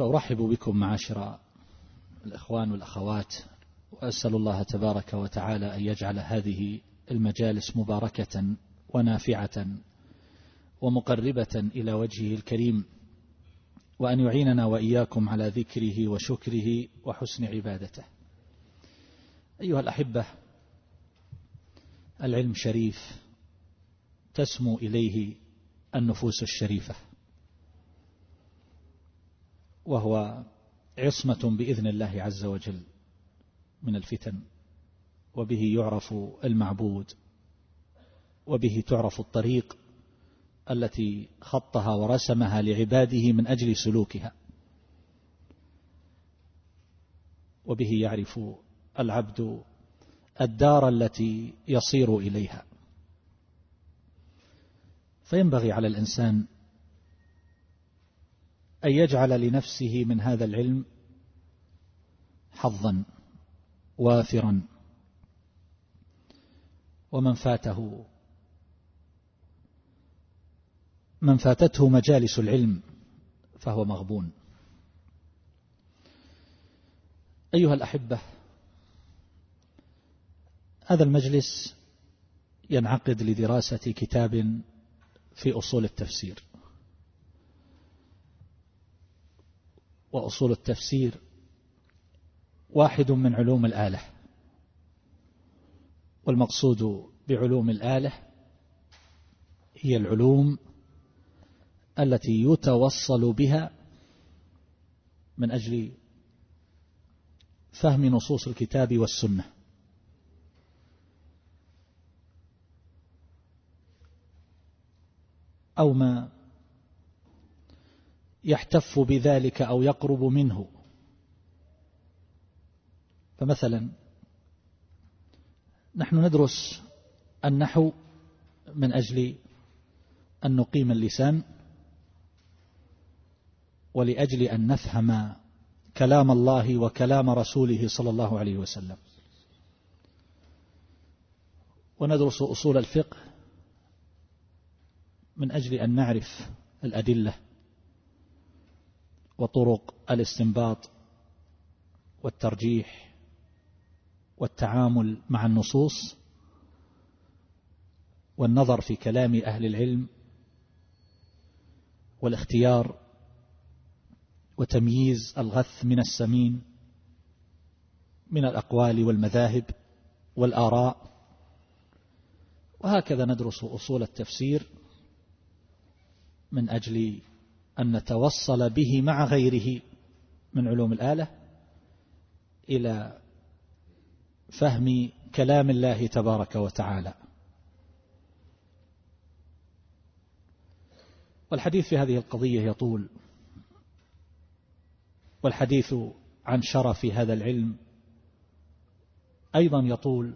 فأرحب بكم معاشر الإخوان والأخوات وأسأل الله تبارك وتعالى أن يجعل هذه المجالس مباركة ونافعة ومقربة إلى وجهه الكريم وأن يعيننا وإياكم على ذكره وشكره وحسن عبادته. أيها الأحبة العلم شريف تسمو إليه النفوس الشريفة. وهو عصمة بإذن الله عز وجل من الفتن وبه يعرف المعبود وبه تعرف الطريق التي خطها ورسمها لعباده من أجل سلوكها. وبه يعرف العبد الدار التي يصير إليها. فينبغي على الإنسان أن يجعل لنفسه من هذا العلم حظا وافرا. ومن فاته من فاتته مجالس العلم فهو مغبون. أيها الأحبة هذا المجلس ينعقد لدراسة كتاب في أصول التفسير. وأصول التفسير واحد من علوم الآلة والمقصود بعلوم الآلة هي العلوم التي يتوصل بها من أجل فهم نصوص الكتاب والسنة. أو ما يحتف بذلك أو يقرب منه. فمثلا نحن ندرس النحو من أجل أن نقيم اللسان ولأجل أن نفهم كلام الله وكلام رسوله صلى الله عليه وسلم. وندرس أصول الفقه من أجل أن نعرف الأدلة. وطرق الاستنباط والترجيح والتعامل مع النصوص والنظر في كلام أهل العلم والاختيار وتمييز الغث من السمين من الأقوال والمذاهب والآراء. وهكذا ندرس أصول التفسير من أجل أن نتوصل به مع غيره من علوم الآلة إلى فهم كلام الله تبارك وتعالى. والحديث في هذه القضية يطول والحديث عن شرف هذا العلم أيضا يطول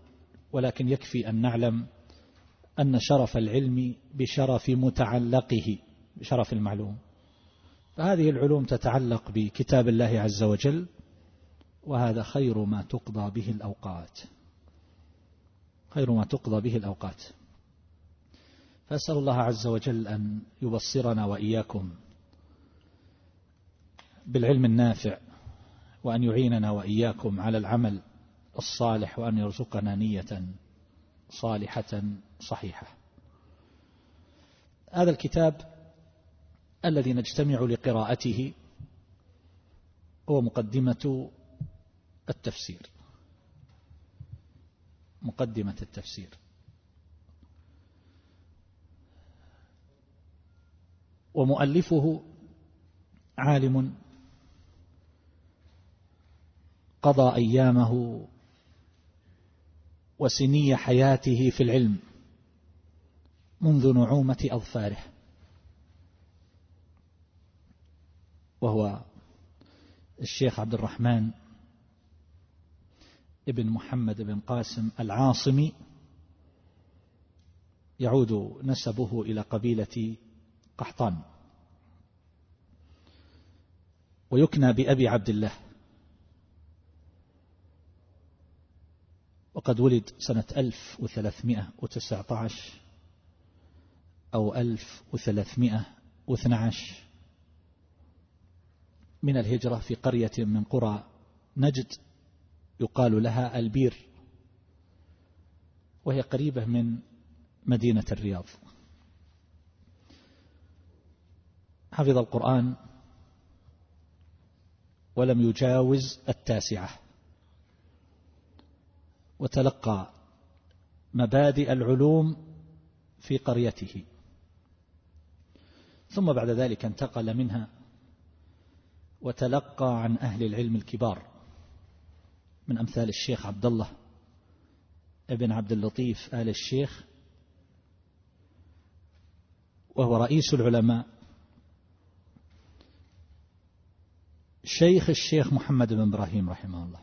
ولكن يكفي أن نعلم أن شرف العلم بشرف متعلقه بشرف المعلوم. فهذه العلوم تتعلق بكتاب الله عز وجل وهذا خير ما تقضى به الأوقات. خير ما تقضى به الأوقات. فأسأل الله عز وجل أن يبصرنا وإياكم بالعلم النافع وأن يعيننا وإياكم على العمل الصالح وأن يرزقنا نية صالحة صحيحة. هذا الكتاب الذي نجتمع لقراءته هو مقدمة التفسير. مقدمة التفسير. ومؤلفه عالم قضى أيامه وسني حياته في العلم منذ نعومة أظفاره. وهو الشيخ عبد الرحمن ابن محمد بن قاسم العاصمي يعود نسبه إلى قبيلة قحطان. ويكنى بأبي عبد الله. وقد ولد سنة 1319 أو 1312 من الهجرة في قرية من قرى نجد يقال لها البير وهي قريبة من مدينة الرياض. حفظ القرآن ولم يجاوز التاسعة وتلقى مبادئ العلوم في قريته. ثم بعد ذلك انتقل منها وتلقى عن أهل العلم الكبار من أمثال الشيخ عبد الله ابن عبد اللطيف آل الشيخ وهو رئيس العلماء. شيخ الشيخ محمد بن إبراهيم رحمه الله.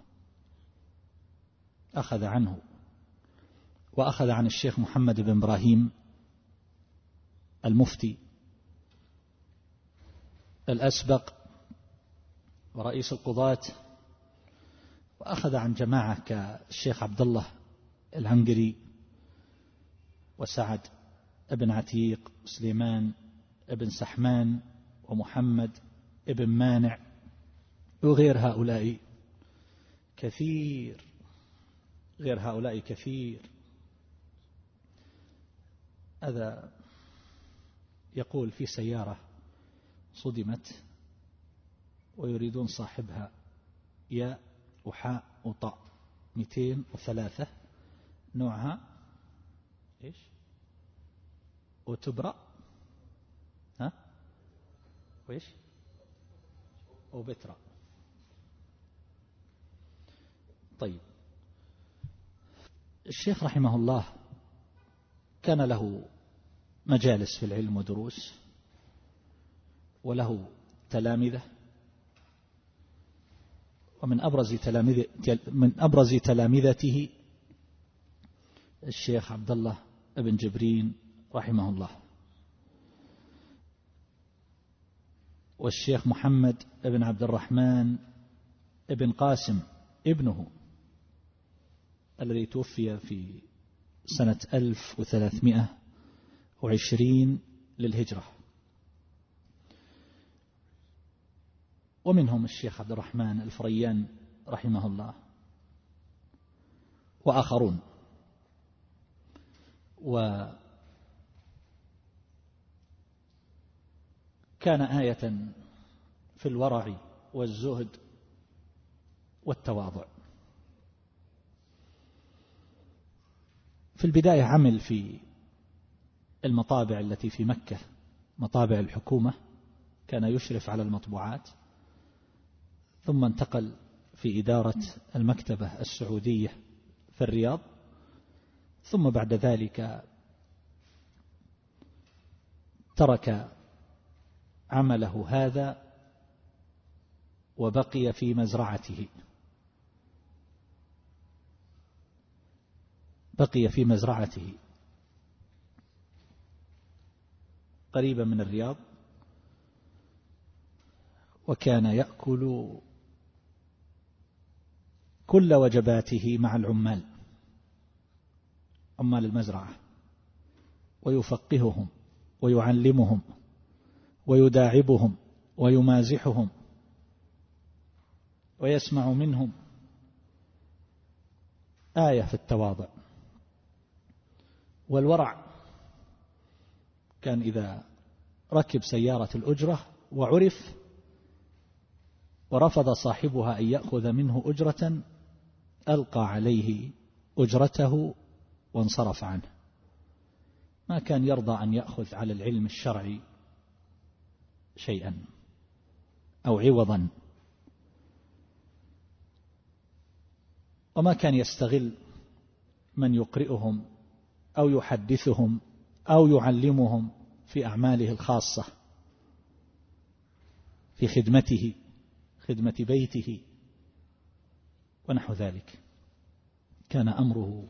أخذ عنه وأخذ عن الشيخ محمد بن إبراهيم المفتي الأسبق ورئيس القضاة وأخذ عن جماعة كالشيخ عبد الله الهنجري وسعد بن عتيق سليمان بن سحمان ومحمد بن مانع وغير هؤلاء كثير غير هؤلاء كثير. هذا يقول في سيارة صدمت ويريدون صاحبها. ياء وحاء وطاء. 203 نوعها إيش؟ وتبرأ ها؟ وإيش؟ وبترأ طيب. الشيخ رحمه الله كان له مجالس في العلم ودروس وله تلامذة ومن أبرز تلامذة من أبرز تلامذته الشيخ عبد الله بن جبرين رحمه الله. والشيخ محمد بن عبد الرحمن بن قاسم ابنه الذي توفي في سنة 1320 للهجرة. ومنهم الشيخ عبد الرحمن الفريان رحمه الله وآخرون. وكان آية في الورع والزهد والتواضع. في البداية عمل في المطابع التي في مكة مطابع الحكومة كان يشرف على المطبوعات. ثم انتقل في إدارة المكتبة السعودية في الرياض. ثم بعد ذلك ترك عمله هذا وبقي في مزرعته. بقي في مزرعته. قريبا من الرياض. وكان يأكل كل وجباته مع العمال عمال المزرعة ويفقههم ويعلمهم ويداعبهم ويمازحهم ويسمع منهم. آية في التواضع. والورع كان إذا ركب سيارة الأجرة وعرف ورفض صاحبها أن يأخذ منه أجرة ألقى عليه أجرته وانصرف عنه. ما كان يرضى أن يأخذ على العلم الشرعي شيئا أو عوضا. وما كان يستغل من يقرئهم أو يحدثهم أو يعلمهم في أعماله الخاصة في خدمته خدمة بيته. ونحو ذلك. كان أمره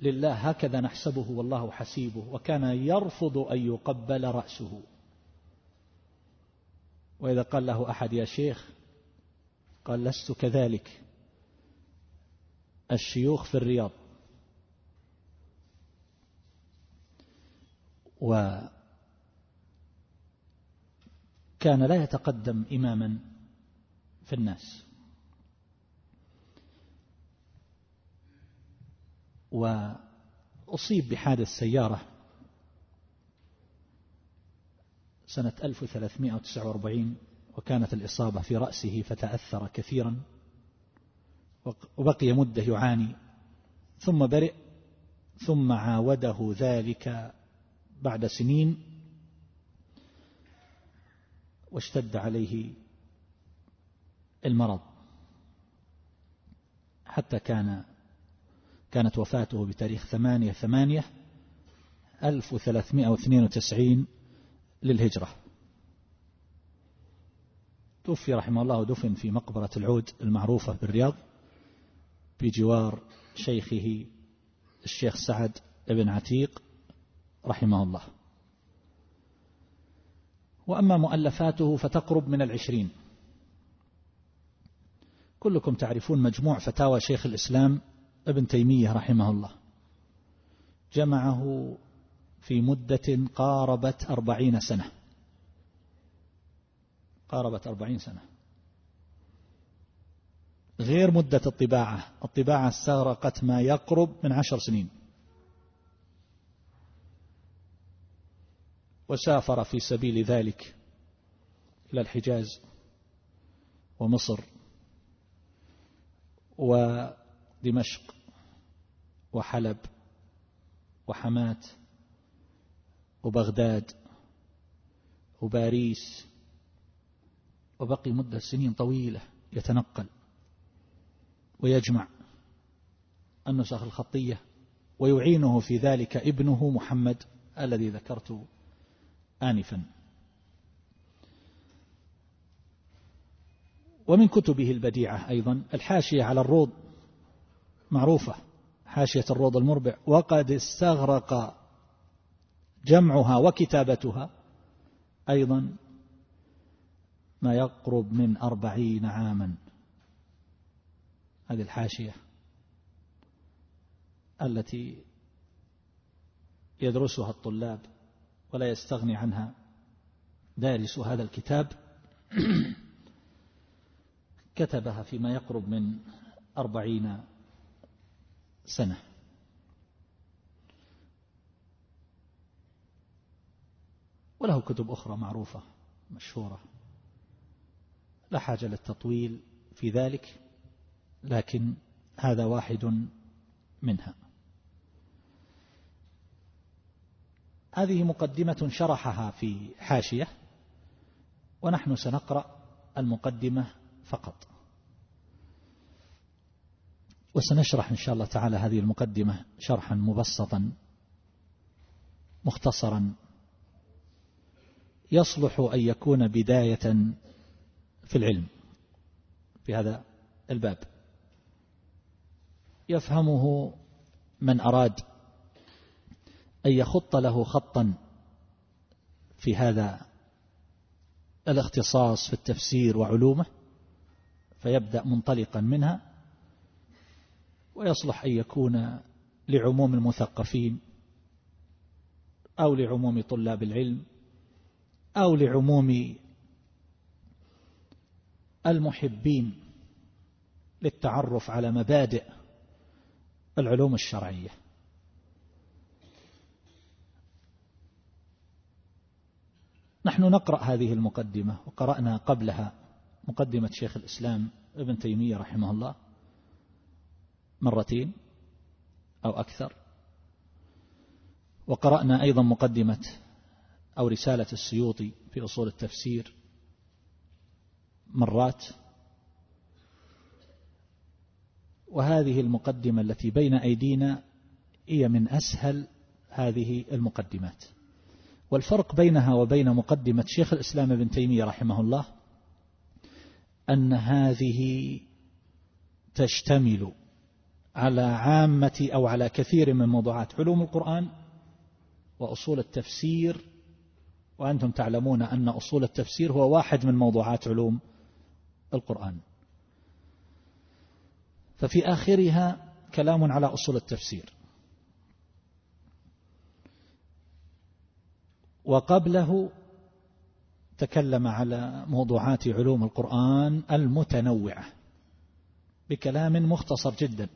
لله هكذا نحسبه والله حسيبه وكان يرفض أن يقبل رأسه. وإذا قال له أحد يا شيخ قال لست كذلك الشيوخ في الرياض. وكان لا يتقدم إماما في الناس. وأصيب بحادث سيارة سنة 1349 وكانت الإصابة في رأسه فتأثر كثيرا وبقي مدة يعاني ثم برئ ثم عاوده ذلك بعد سنين واشتد عليه المرض. حتى كان كانت وفاته بتاريخ ثمانية ثمانية ألف وثلاثمائة واثنين وتسعين للهجرة. توفي رحمه الله ودفن في مقبرة العود المعروفة بالرياض بجوار شيخه الشيخ سعد بن عتيق رحمه الله. وأما مؤلفاته فتقرب من العشرين. كلكم تعرفون مجموع فتاوى شيخ الإسلام ابن تيمية رحمه الله. جمعه في مدة قاربت أربعين سنة. قاربت أربعين سنة. غير مدة الطباعة. الطباعة استغرقت ما يقرب من عشر سنين. وسافر في سبيل ذلك إلى الحجاز ومصر ودمشق. وحلب وحماة وبغداد وباريس وبقي مدة سنين طويلة يتنقل ويجمع النسخ الخطية ويعينه في ذلك ابنه محمد الذي ذكرت آنفا. ومن كتبه البديعة أيضا الحاشية على الروض معروفة. حاشية الروض المربع. وقد استغرق جمعها وكتابتها أيضا ما يقرب من أربعين عاما. هذه الحاشية التي يدرسها الطلاب ولا يستغني عنها دارس هذا الكتاب. كتبها فيما يقرب من أربعين سنة. وله كتب أخرى معروفة مشهورة. لا حاجة للتطويل في ذلك لكن هذا واحد منها. هذه مقدمة شرحها في حاشية ونحن سنقرأ المقدمة فقط. وسنشرح إن شاء الله تعالى هذه المقدمة شرحا مبسطا مختصرا. يصلح أن يكون بداية في العلم في هذا الباب. يفهمه من أراد أن يخط له خطا في هذا الاختصاص في التفسير وعلومه فيبدأ منطلقا منها. ويصلح أن يكون لعموم المثقفين أو لعموم طلاب العلم أو لعموم المحبين للتعرف على مبادئ العلوم الشرعية. نحن نقرأ هذه المقدمة وقرأنا قبلها مقدمة شيخ الإسلام ابن تيمية رحمه الله. مرتين أو أكثر. وقرأنا أيضا مقدمة أو رسالة السيوطي في أصول التفسير مرات. وهذه المقدمة التي بين أيدينا هي من أسهل هذه المقدمات. والفرق بينها وبين مقدمة شيخ الإسلام ابن تيمية رحمه الله أن هذه تشتمل على عامة أو على كثير من موضوعات. علوم القرآن وأصول التفسير وأنتم تعلمون أن أصول التفسير هو واحد من موضوعات علوم القرآن. ففي آخرها كلام على أصول التفسير. وقبله تكلم على موضوعات علوم القرآن المتنوعة بكلام مختصر جدا.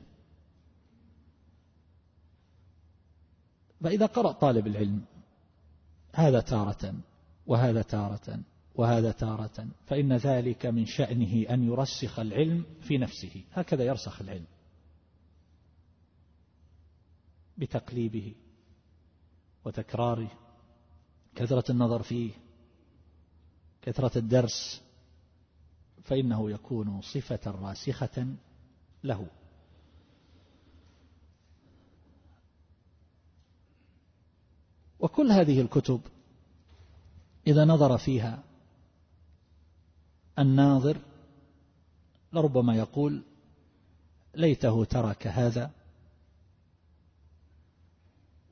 فإذا قرأ طالب العلم هذا تارة وهذا تارة وهذا تارة فإن ذلك من شأنه أن يرسخ العلم في نفسه. هكذا يرسخ العلم. بتقليبه وتكراره كثرة النظر فيه كثرة الدرس فإنه يكون صفة راسخة له. وكل هذه الكتب إذا نظر فيها الناظر لربما يقول ليته ترك هذا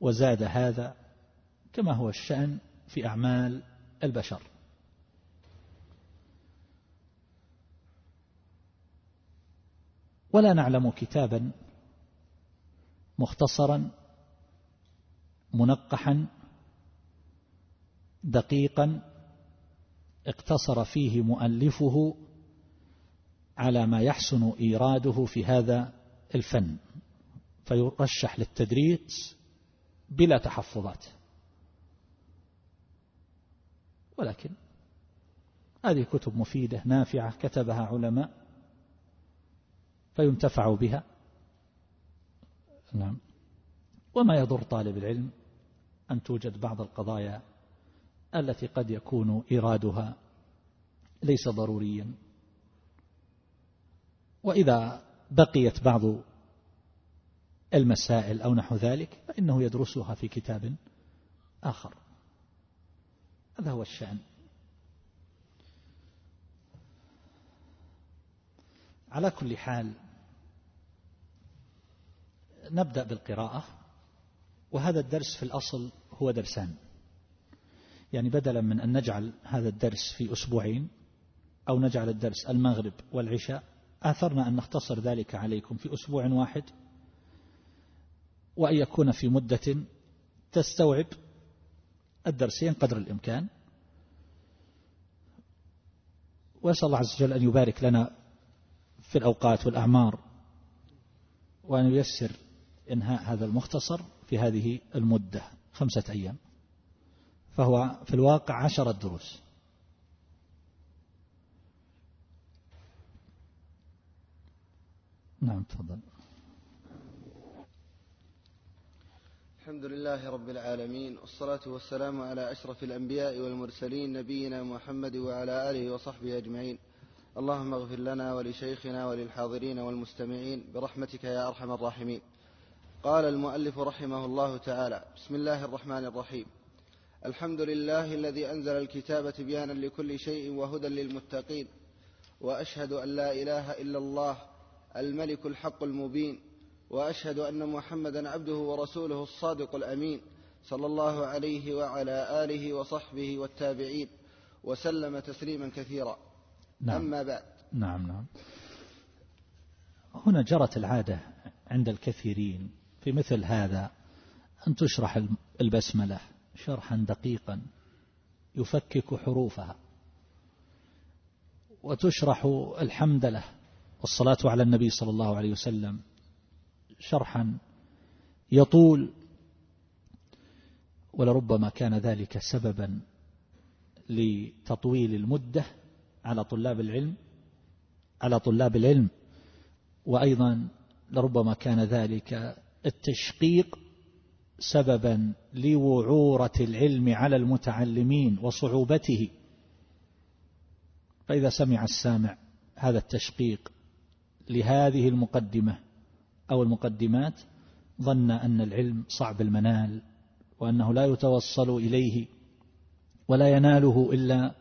وزاد هذا كما هو الشأن في أعمال البشر. ولا نعلم كتابا مختصرا منقحا دقيقا اقتصر فيه مؤلفه على ما يحسن إيراده في هذا الفن فيرشح للتدريس بلا تحفظات. ولكن هذه كتب مفيدة نافعة كتبها علماء فينتفع بها. نعم. وما يضر طالب العلم أن توجد بعض القضايا التي قد يكون إيرادها ليس ضروريا. وإذا بقيت بعض المسائل أو نحو ذلك فإنه يدرسها في كتاب آخر. هذا هو الشأن. على كل حال نبدأ بالقراءة وهذا الدرس في الأصل هو درسان. يعني بدلا من أن نجعل هذا الدرس في أسبوعين أو نجعل الدرس المغرب والعشاء آثرنا أن نختصر ذلك عليكم في أسبوع واحد وأن يكون في مدة تستوعب الدرسين قدر الإمكان. وأسأل الله عز وجل أن يبارك لنا في الأوقات والأعمار وأن ييسر إنهاء هذا المختصر في هذه المدة خمسة أيام. فهو في الواقع عشرة دروس. نعم تفضل. الحمد لله رب العالمين والصلاة والسلام على أشرف الأنبياء والمرسلين نبينا محمد وعلى آله وصحبه أجمعين. اللهم اغفر لنا ولشيخنا وللحاضرين والمستمعين برحمتك يا أرحم الراحمين. قال المؤلف رحمه الله تعالى بسم الله الرحمن الرحيم. الحمد لله الذي أنزل الكتاب تبيانا لكل شيء وهدى للمتقين وأشهد أن لا إله إلا الله الملك الحق المبين وأشهد أن محمدا عبده ورسوله الصادق الأمين صلى الله عليه وعلى آله وصحبه والتابعين وسلم تسليما كثيرا. نعم. أما بعد. نعم نعم. هنا جرت العادة عند الكثيرين في مثل هذا أن تشرح البسملة. شرحا دقيقا يفكك حروفها. وتشرح الحمدله والصلاة على النبي صلى الله عليه وسلم شرحا يطول ولربما كان ذلك سببا لتطويل المدة على طلاب العلم على طلاب العلم. وأيضا لربما كان ذلك التشقيق سببا لوعورة العلم على المتعلمين وصعوبته. فإذا سمع السامع هذا التشقيق لهذه المقدمة أو المقدمات ظن أن العلم صعب المنال وأنه لا يتوصل إليه ولا يناله إلا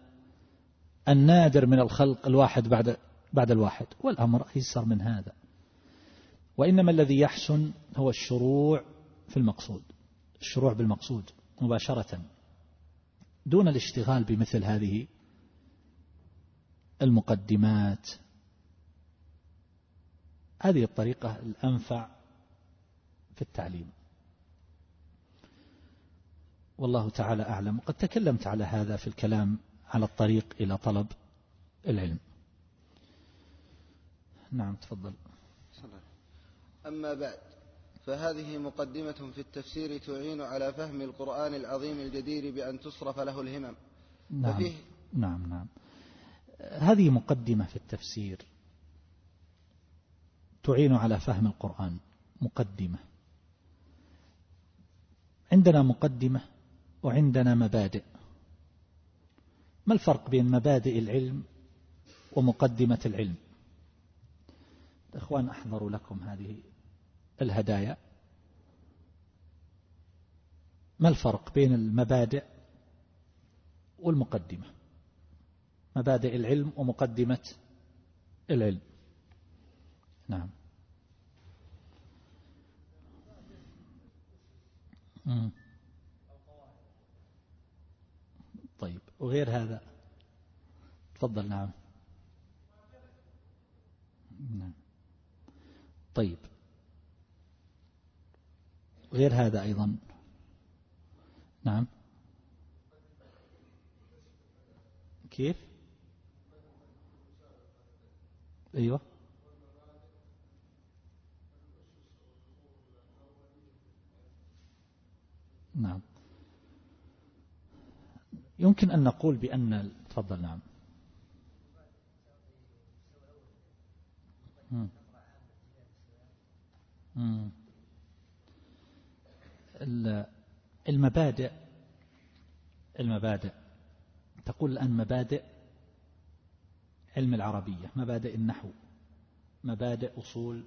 النادر من الخلق الواحد بعد بعد الواحد. والأمر أيسر من هذا. وإنما الذي يحسن هو الشروع في المقصود الشروع بالمقصود مباشرة دون الاشتغال بمثل هذه المقدمات. هذه الطريقة الأنفع في التعليم. والله تعالى أعلم وقد تكلمت على هذا في الكلام على الطريق إلى طلب العلم. نعم تفضل. أما بعد فهذه مقدمة في التفسير تعين على فهم القرآن العظيم الجدير بأن تصرف له الهمم. نعم. ففيه نعم نعم. هذه مقدمة في التفسير تعين على فهم القرآن. مقدمة. عندنا مقدمة وعندنا مبادئ. ما الفرق بين مبادئ العلم ومقدمة العلم؟ أخوان أحضروا لكم هذه الهدايا. ما الفرق بين المبادئ والمقدمة؟ مبادئ العلم ومقدمة العلم. نعم. طيب وغير هذا؟ تفضل نعم. نعم. طيب غير هذا أيضا. نعم. كيف؟ أيوة. نعم. يمكن أن نقول بأن تفضل نعم. المبادئ. المبادئ. تقول الآن مبادئ علم العربية مبادئ النحو مبادئ أصول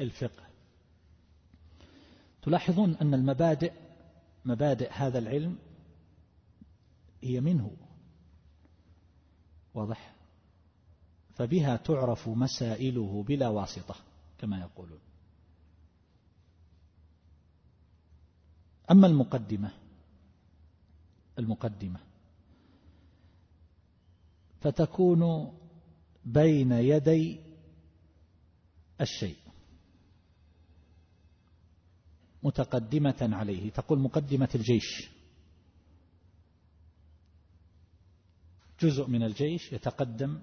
الفقه. تلاحظون أن المبادئ مبادئ هذا العلم هي منه. واضح؟ فبها تعرف مسائله بلا واسطة كما يقولون. أما المقدمة المقدمة فتكون بين يدي الشيء متقدمة عليه تقول مقدمة الجيش. جزء من الجيش يتقدم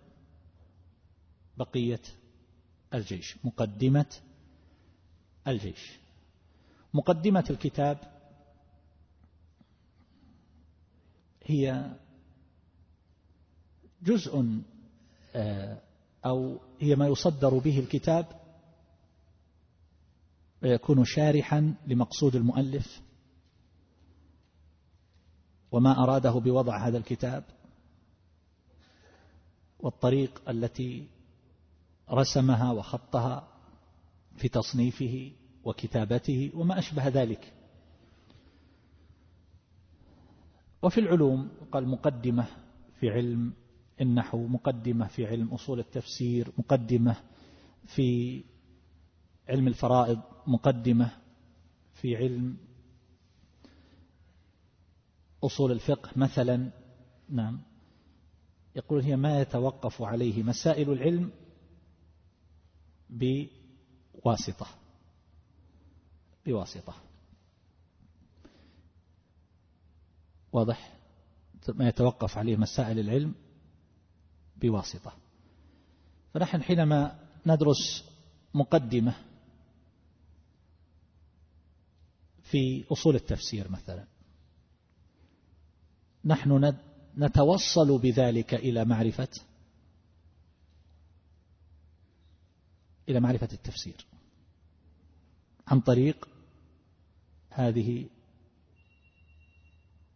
بقية الجيش مقدمة الجيش. مقدمة الكتاب هي جزء آه، أو هي ما يصدر به الكتاب ويكون شارحا لمقصود المؤلف. وما أراده بوضع هذا الكتاب والطريق التي رسمها وخطها في تصنيفه وكتابته وما أشبه ذلك. وفي العلوم قال مقدمة في علم النحو مقدمة في علم أصول التفسير مقدمة في علم الفرائض مقدمة في علم أصول الفقه مثلا. نعم. يقول هي ما يتوقف عليه مسائل العلم بواسطة بواسطة. واضح؟ ما يتوقف عليه مسائل العلم بواسطة. فنحن حينما ندرس مقدمة في أصول التفسير مثلا نحن نتوصل بذلك إلى معرفة إلى معرفة التفسير عن طريق هذه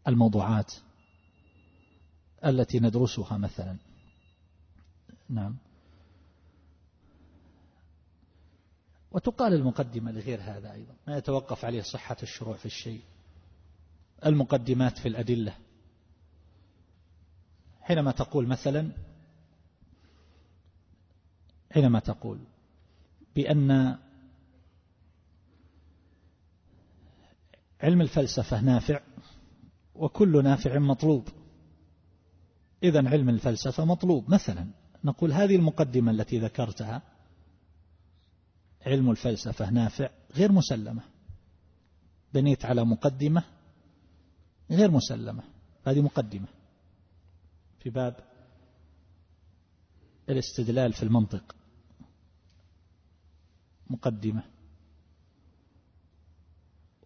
الموضوعات التي ندرسها مثلا. نعم. وتقال المقدمة لغير هذا أيضا ما يتوقف عليه صحة الشروع في الشيء. المقدمات في الأدلة. حينما تقول مثلا حينما تقول بأن علم الفلسفة نافع وكل نافع مطلوب. إذا علم الفلسفة مطلوب. مثلا نقول هذه المقدمة التي ذكرتها علم الفلسفة نافع غير مسلمة. بنيت على مقدمة غير مسلمة. هذه مقدمة. في باب الاستدلال في المنطق. مقدمة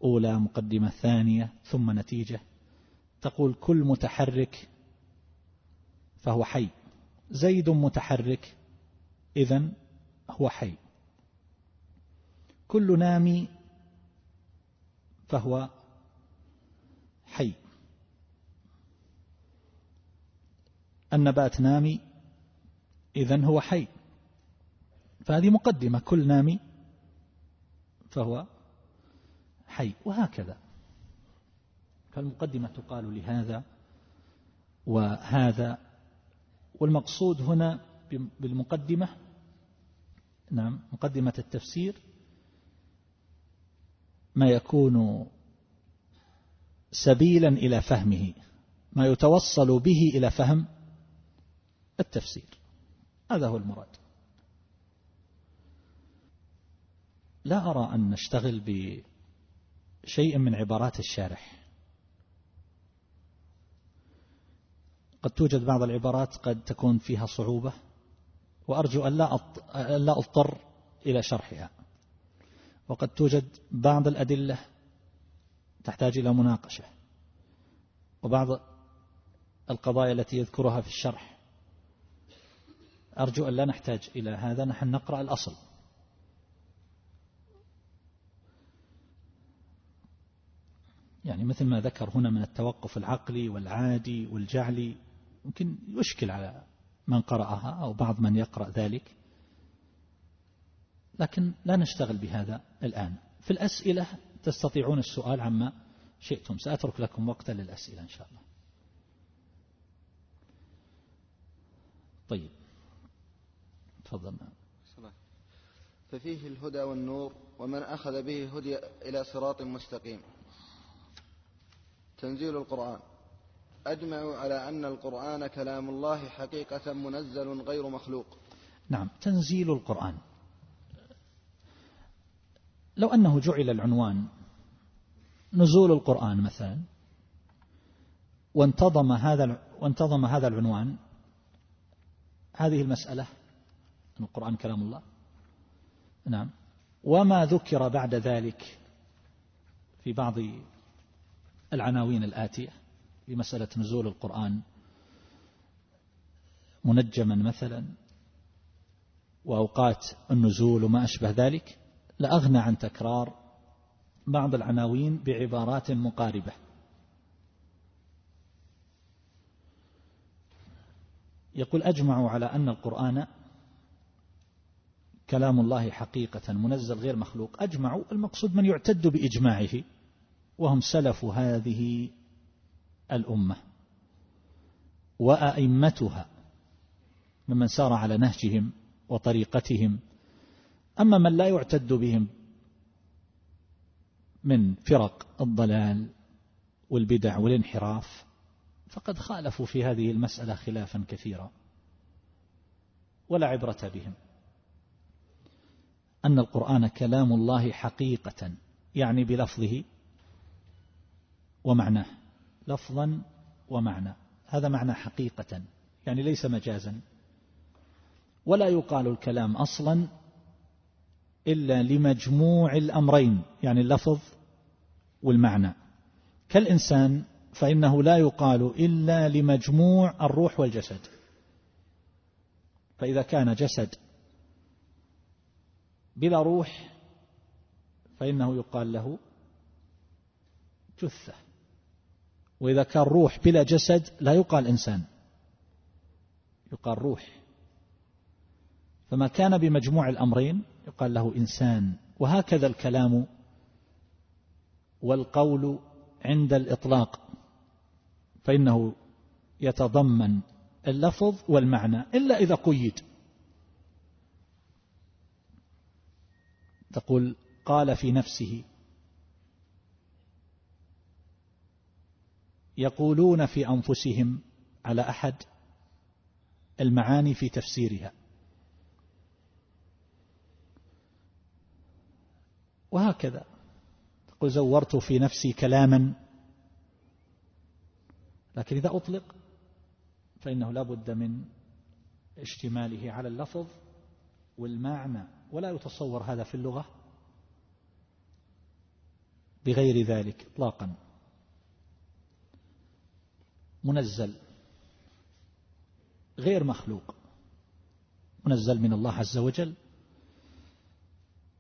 أولى مقدمة ثانية ثم نتيجة. تقول كل متحرك فهو حي. زيد متحرك إذن هو حي. كل نامي فهو حي. النبات نامي إذن هو حي. فهذه مقدمة. كل نامي فهو حي. وهكذا. فالمقدمة تقال لهذا وهذا والمقصود هنا بالمقدمة نعم مقدمة التفسير ما يكون سبيلا إلى فهمه ما يتوصل به إلى فهم التفسير. هذا هو المراد. لا أرى أن نشتغل بشيء من عبارات الشارح. قد توجد بعض العبارات قد تكون فيها صعوبة وأرجو أن لا أضطر إلى شرحها. وقد توجد بعض الأدلة تحتاج إلى مناقشة وبعض القضايا التي يذكرها في الشرح. أرجو أن لا نحتاج إلى هذا نحن نقرأ الأصل. يعني مثل ما ذكر هنا من التوقف العقلي والعادي والجعلي يمكن يشكل على من قرأها أو بعض من يقرأ ذلك. لكن لا نشتغل بهذا الآن. في الأسئلة تستطيعون السؤال عما شئتم. سأترك لكم وقتا للأسئلة إن شاء الله. طيب. تفضل. ففيه الهدى والنور ومن أخذ به هدي إلى صراط مستقيم. تنزيل القرآن. أجمعوا على أن القرآن كلام الله حقيقة منزل غير مخلوق. نعم تنزيل القرآن. لو أنه جعل العنوان نزول القرآن مثلا وانتظم هذا وانتظم هذا العنوان هذه المسألة أن القرآن كلام الله. نعم. وما ذكر بعد ذلك في بعض العناوين الآتية. في مسألة نزول القرآن منجما مثلا وأوقات النزول وما أشبه ذلك لأغنى عن تكرار بعض العناوين بعبارات مقاربة. يقول أجمعوا على أن القرآن كلام الله حقيقة منزل غير مخلوق. أجمعوا المقصود من يعتد بإجماعه وهم سلف هذه الأمة وأئمتها ممن سار على نهجهم وطريقتهم أما من لا يعتد بهم من فرق الضلال والبدع والانحراف فقد خالفوا في هذه المسألة خلافا كثيرا ولا عبرة بهم. أن القرآن كلام الله حقيقة يعني بلفظه ومعناه. لفظا ومعنى. هذا معنى حقيقة يعني ليس مجازا. ولا يقال الكلام أصلا إلا لمجموع الأمرين يعني اللفظ والمعنى. كالإنسان فإنه لا يقال إلا لمجموع الروح والجسد. فإذا كان جسد بلا روح فإنه يقال له جثة. وإذا كان روح بلا جسد لا يقال إنسان. يقال روح. فما كان بمجموع الأمرين يقال له إنسان. وهكذا الكلام والقول عند الإطلاق. فإنه يتضمن اللفظ والمعنى إلا إذا قيد. تقول قال في نفسه يقولون في أنفسهم على أحد المعاني في تفسيرها. وهكذا. تقول زورت في نفسي كلاما لكن إذا أطلق فإنه لا بد من اشتماله على اللفظ والمعنى ولا يتصور هذا في اللغة بغير ذلك اطلاقا. منزل غير مخلوق منزل من الله عز وجل.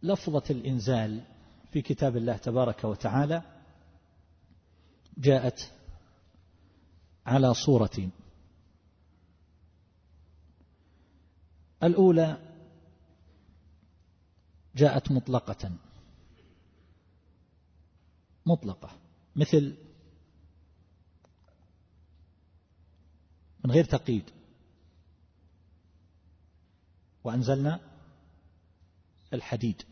لفظة الإنزال في كتاب الله تبارك وتعالى جاءت على صورتين الأولى جاءت مطلقة مطلقة مثل من غير تقييد. وأنزلنا الحديد.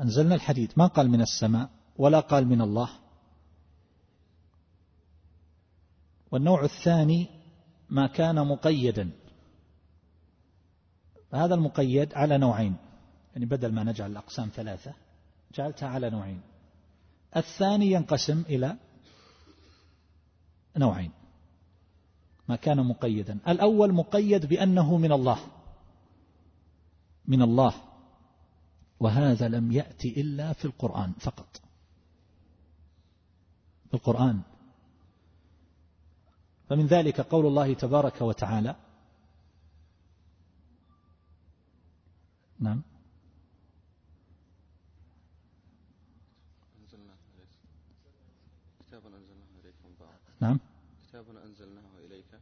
أنزلنا الحديد. ما قال من السماء ولا قال من الله. والنوع الثاني ما كان مقيدا. هذا المقيد على نوعين. يعني بدل ما نجعل الأقسام ثلاثة جعلتها على نوعين. الثاني ينقسم إلى نوعين. ما كان مقيدا. الأول مقيد بأنه من الله. من الله. وهذا لم يأتي إلا في القرآن فقط. في القرآن. فمن ذلك قول الله تبارك وتعالى. نعم. نعم كتاب أنزلناه إليك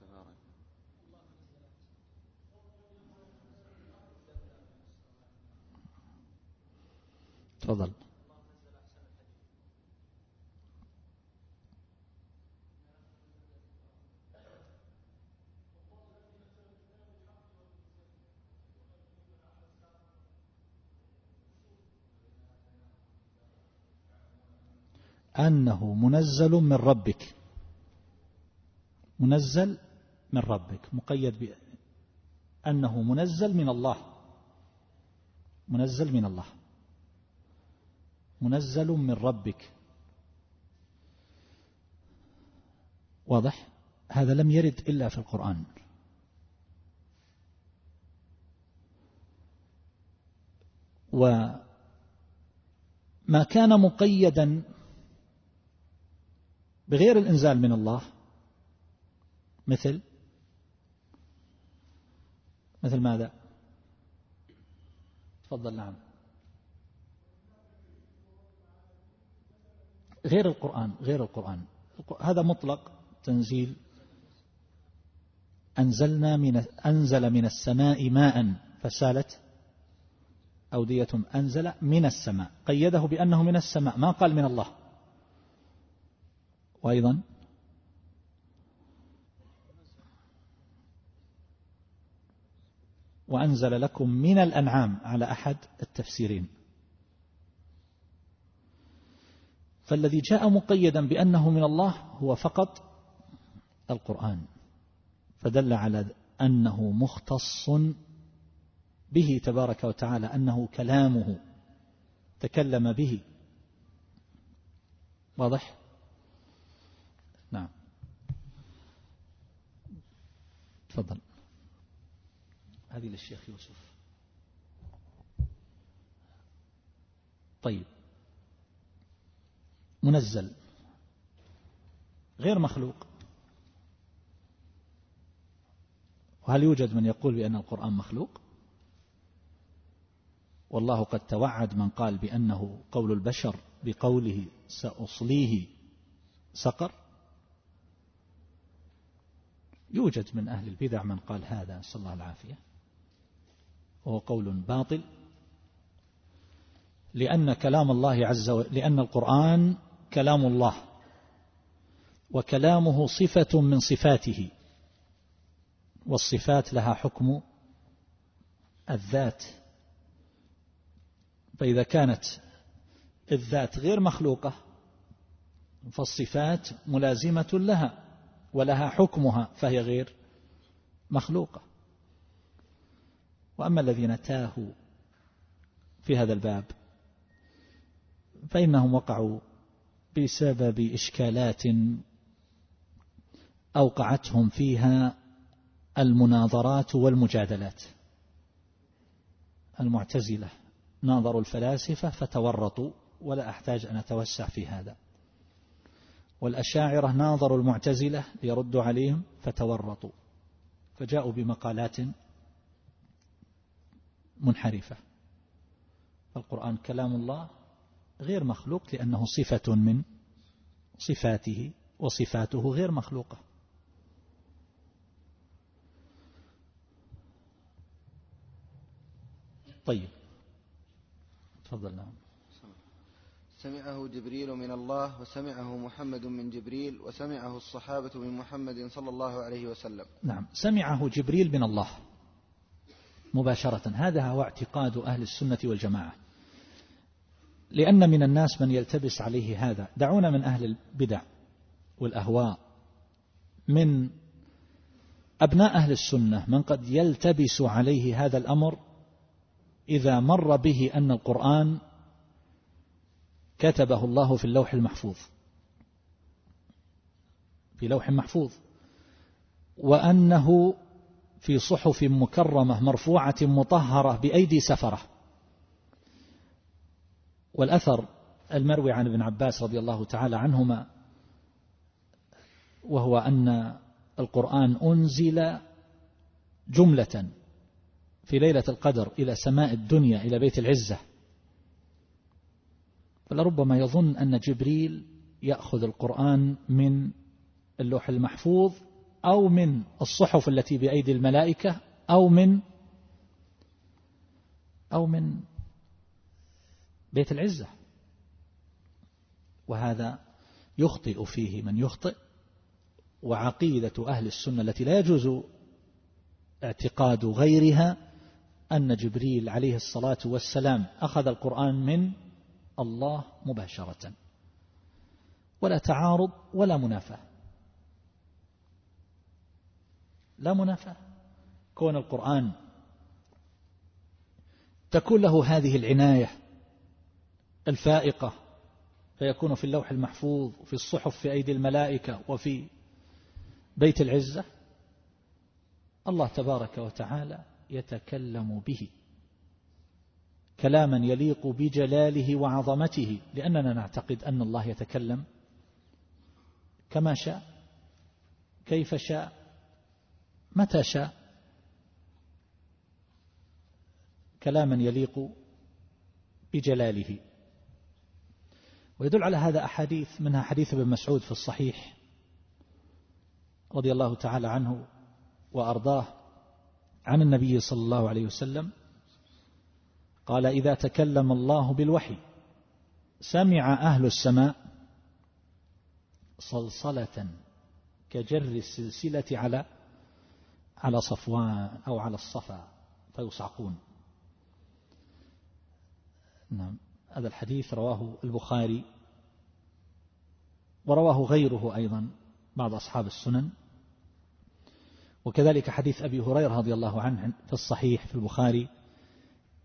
تبارك تفضل. أنه منزل من ربك. منزل من ربك. مقيد بأنه منزل من الله. منزل من الله. منزل من ربك. واضح؟ هذا لم يرد إلا في القرآن. وما كان مقيدا بغير الإنزال من الله مثل مثل ماذا؟ تفضل نعم. غير القرآن غير القرآن. هذا مطلق تنزيل. أنزلنا من أنزل من السماء ماء فسالت أودية أنزل من السماء. قيده بأنه من السماء. ما قال من الله. وأيضا وأنزل لكم من الأنعام. على أحد التفسيرين. فالذي جاء مقيدا بأنه من الله هو فقط القرآن فدل على أنه مختص به تبارك وتعالى أنه كلامه تكلم به. واضح؟ نعم. تفضل. هذه للشيخ يوسف. طيب. منزل غير مخلوق. وهل يوجد من يقول بأن القرآن مخلوق؟ والله قد توعد من قال بأنه قول البشر بقوله سأصليه سقر. يوجد من أهل البدع من قال هذا نسأل الله العافية. وهو قول باطل. لأن كلام الله عز وجل لأن القرآن كلام الله وكلامه صفة من صفاته والصفات لها حكم الذات. فإذا كانت الذات غير مخلوقة فالصفات ملازمة لها ولها حكمها فهي غير مخلوقة. وأما الذين تاهوا في هذا الباب فإنهم وقعوا بسبب إشكالات أوقعتهم فيها المناظرات والمجادلات. المعتزلة ناظروا الفلاسفة فتورطوا ولا أحتاج أن أتوسع في هذا. والأشاعرة ناظروا المعتزلة ليردوا عليهم فتورطوا فجاءوا بمقالات منحرفة. القرآن كلام الله غير مخلوق لأنه صفة من صفاته وصفاته غير مخلوقة. طيب. تفضل نعم. سمعه جبريل من الله وسمعه محمد من جبريل وسمعه الصحابة من محمد صلى الله عليه وسلم. نعم. سمعه جبريل من الله مباشرة. هذا هو اعتقاد أهل السنة والجماعة. لأن من الناس من يلتبس عليه هذا. دعونا من أهل البدع والأهواء من أبناء أهل السنة من قد يلتبس عليه هذا الأمر إذا مر به أن القرآن كتبه الله في اللوح المحفوظ. في لوح محفوظ. وأنه في صحف مكرمة مرفوعة مطهرة بأيدي سفرة. والأثر المروي عن ابن عباس رضي الله تعالى عنهما وهو أن القرآن أنزل جملة في ليلة القدر إلى سماء الدنيا إلى بيت العزة. فلربما يظن أن جبريل يأخذ القرآن من اللوح المحفوظ أو من الصحف التي بأيدي الملائكة أو من أو من بيت العزة. وهذا يخطئ فيه من يخطئ وعقيدة أهل السنة التي لا يجوز اعتقاد غيرها أن جبريل عليه الصلاة والسلام أخذ القرآن من الله مباشرة. ولا تعارض ولا منافاة. لا منافاة. كون القرآن تكون له هذه العناية الفائقة فيكون في اللوح المحفوظ وفي الصحف في أيدي الملائكة وفي بيت العزة. الله تبارك وتعالى يتكلم به كلاما يليق بجلاله وعظمته لأننا نعتقد أن الله يتكلم كما شاء كيف شاء متى شاء. كلاما يليق بجلاله. ويدل على هذا أحاديث منها حديث ابن مسعود في الصحيح رضي الله تعالى عنه وأرضاه عن النبي صلى الله عليه وسلم قال إذا تكلم الله بالوحي سمع أهل السماء صلصلة كجر السلسلة على على صفوان أو على الصفا فيصعقون. نعم. هذا الحديث رواه البخاري ورواه غيره أيضا بعض أصحاب السنن. وكذلك حديث أبي هريرة رضي الله عنه في الصحيح في البخاري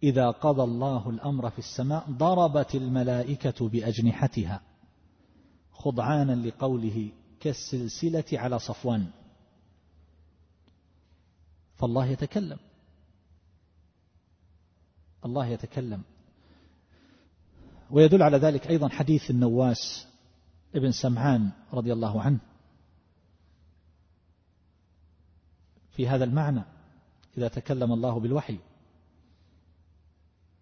إذا قضى الله الأمر في السماء ضربت الملائكة بأجنحتها خضعانا لقوله كالسلسلة على صفوان. فالله يتكلم. الله يتكلم. ويدل على ذلك أيضا حديث النواس ابن سمعان رضي الله عنه. في هذا المعنى إذا تكلم الله بالوحي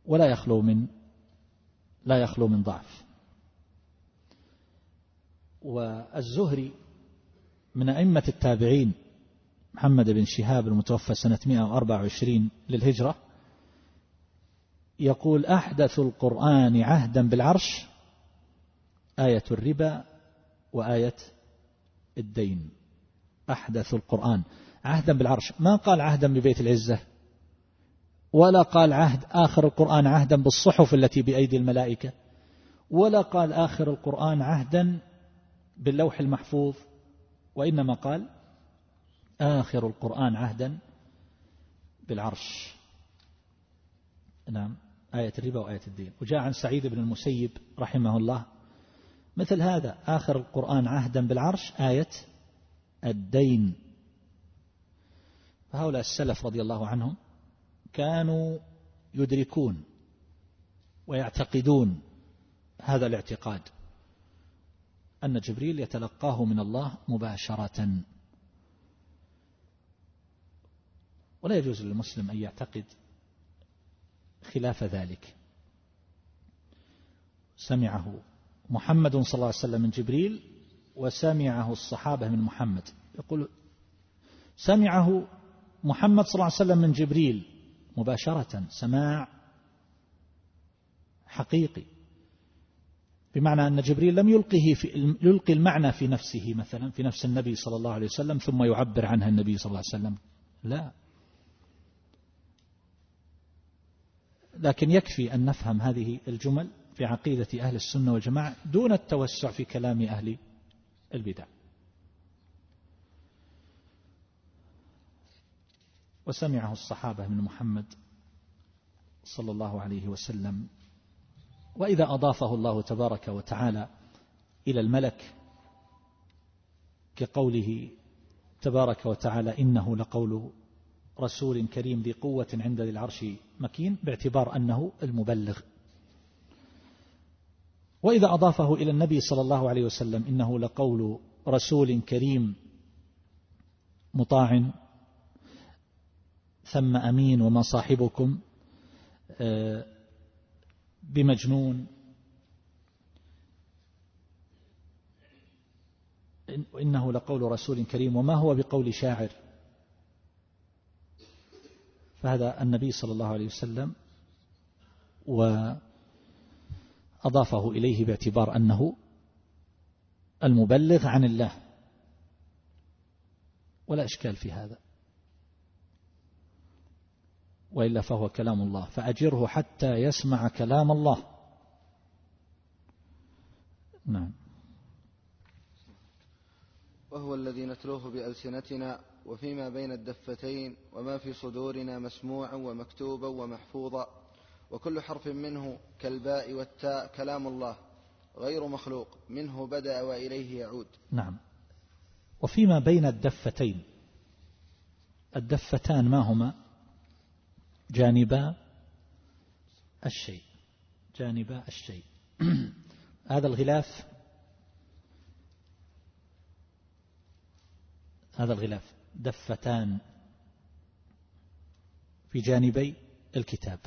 ولا يخلو من لا يخلو من ضعف. والزهري من أئمة التابعين محمد بن شهاب المتوفى سنة 124 للهجرة يقول أحدث القرآن عهدا بالعرش آية الربا وآية الدين. أحدث القرآن عهدا بالعرش. ما قال عهدا ببيت العزة؟ ولا قال عهد آخر القرآن عهدا بالصحف التي بأيدي الملائكة. ولا قال آخر القرآن عهدا باللوح المحفوظ. وإنما قال آخر القرآن عهدا بالعرش. نعم. آية الربا وآية الدين. وجاء عن سعيد بن المسيب رحمه الله مثل هذا آخر القرآن عهدا بالعرش آية الدين. فهؤلاء السلف رضي الله عنهم كانوا يدركون ويعتقدون هذا الاعتقاد أن جبريل يتلقاه من الله مباشرة. ولا يجوز للمسلم أن يعتقد خلاف ذلك. سمعه محمد صلى الله عليه وسلم من جبريل وسمعه الصحابة من محمد. يقول سمعه محمد صلى الله عليه وسلم من جبريل مباشرة سماع حقيقي. بمعنى أن جبريل لم يلقه في يلقي المعنى في نفسه مثلا في نفس النبي صلى الله عليه وسلم ثم يعبر عنها النبي صلى الله عليه وسلم. لا. لكن يكفي أن نفهم هذه الجمل في عقيدة أهل السنة والجماعة دون التوسع في كلام أهل البدع. وسمعه الصحابة من محمد صلى الله عليه وسلم. وإذا أضافه الله تبارك وتعالى إلى الملك كقوله تبارك وتعالى إنه لقول رسول كريم ذي قوة عند ذي العرش مكين باعتبار أنه المبلغ. وإذا أضافه إلى النبي صلى الله عليه وسلم إنه لقول رسول كريم مطاع ثم أمين وما صاحبكم آه، بمجنون. إنه لقول رسول كريم وما هو بقول شاعر. فهذا النبي صلى الله عليه وسلم وأضافه إليه باعتبار أنه المبلغ عن الله. ولا إشكال في هذا. وإلا فهو كلام الله. فأجره حتى يسمع كلام الله. نعم. وهو الذي نتلوه بألسنتنا وفيما بين الدفتين وما في صدورنا مسموعا ومكتوبا ومحفوظا وكل حرف منه كالباء والتاء كلام الله غير مخلوق منه بدأ وإليه يعود. نعم. وفيما بين الدفتين الدفتان ما هما؟ جانبا الشيء. جانبا الشيء. هذا الغلاف هذا الغلاف. دفتان في جانبي الكتاب.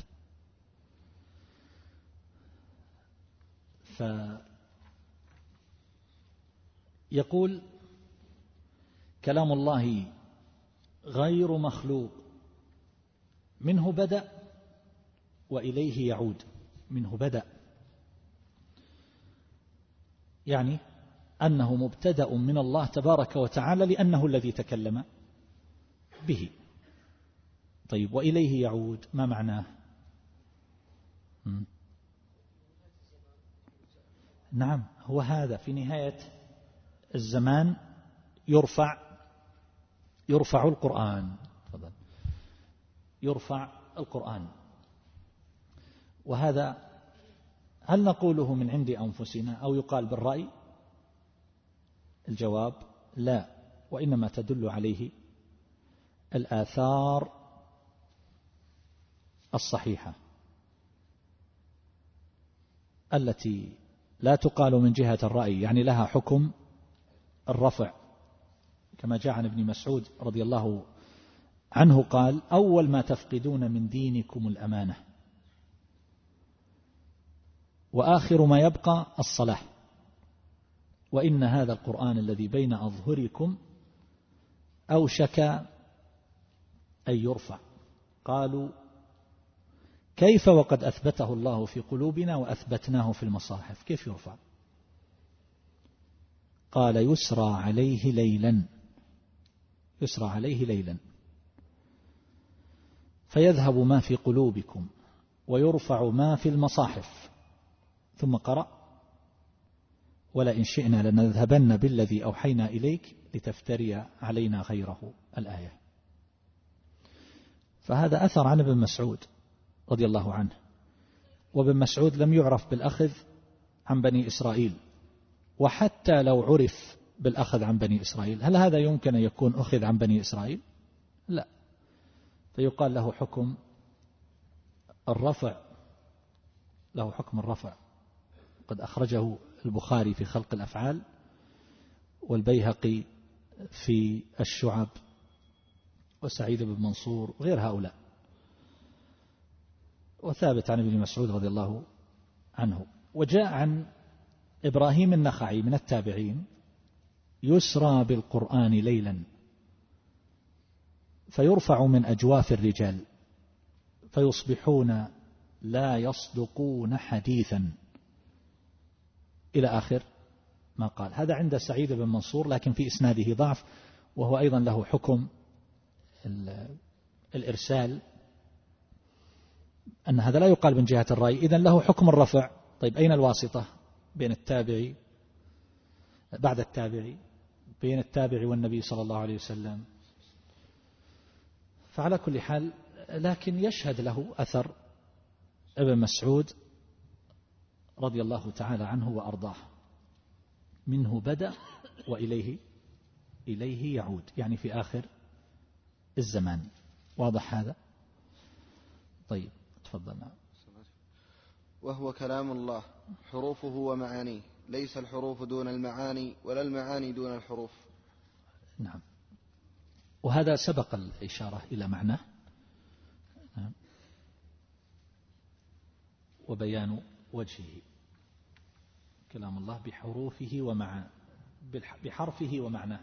فيقول كلام الله غير مخلوق. منه بدأ وإليه يعود. منه بدأ. يعني أنه مبتدأ من الله تبارك وتعالى لأنه الذي تكلم. به. طيب وإليه يعود. ما معناه نعم هو هذا. في نهاية الزمان يرفع يرفع القرآن. تفضل. يرفع القرآن. وهذا هل نقوله من عند أنفسنا أو يقال بالرأي؟ الجواب لا وإنما تدل عليه الآثار الصحيحة التي لا تقال من جهة الرأي يعني لها حكم الرفع. كما جاء عن ابن مسعود رضي الله عنه قال أول ما تفقدون من دينكم الأمانة وآخر ما يبقى الصلاة وإن هذا القرآن الذي بين أظهركم أوشك أن يرفع. قالوا كيف وقد أثبته الله في قلوبنا وأثبتناه في المصاحف؟ كيف يرفع؟ قال يسرى عليه ليلا. يسرى عليه ليلا. فيذهب ما في قلوبكم ويرفع ما في المصاحف. ثم قرأ ولئن شئنا لنذهبن بالذي أوحينا إليك لتفتري علينا غيره الآية. فهذا أثر عن ابن مسعود رضي الله عنه. وابن مسعود لم يعرف بالأخذ عن بني إسرائيل وحتى لو عرف بالأخذ عن بني إسرائيل هل هذا يمكن أن يكون أخذ عن بني إسرائيل؟ لا. فيقال له حكم الرفع له حكم الرفع. قد أخرجه البخاري في خلق الأفعال والبيهقي في الشعب. وسعيد بن منصور وغير هؤلاء. وثابت عن ابن مسعود رضي الله عنه. وجاء عن إبراهيم النخعي من التابعين يسرى بالقرآن ليلا فيرفع من أجواف الرجال فيصبحون لا يصدقون حديثا. إلى آخر ما قال. هذا عند سعيد بن منصور لكن في إسناده ضعف وهو أيضا له حكم الإرسال أن هذا لا يقال من جهة الرأي. إذن له حكم الرفع. طيب أين الواسطة بين التابعي بعد التابعي بين التابع والنبي صلى الله عليه وسلم؟ فعلى كل حال لكن يشهد له أثر ابن مسعود رضي الله تعالى عنه وأرضاه. منه بدأ وإليه إليه يعود. يعني في آخر الزمان. واضح هذا؟ طيب تفضل نعم. وهو كلام الله حروفه ومعانيه. ليس الحروف دون المعاني ولا المعاني دون الحروف. نعم. وهذا سبق الإشارة إلى معناه. نعم. وبيان وجهه. كلام الله بحروفه ومع بحرفه ومعناه.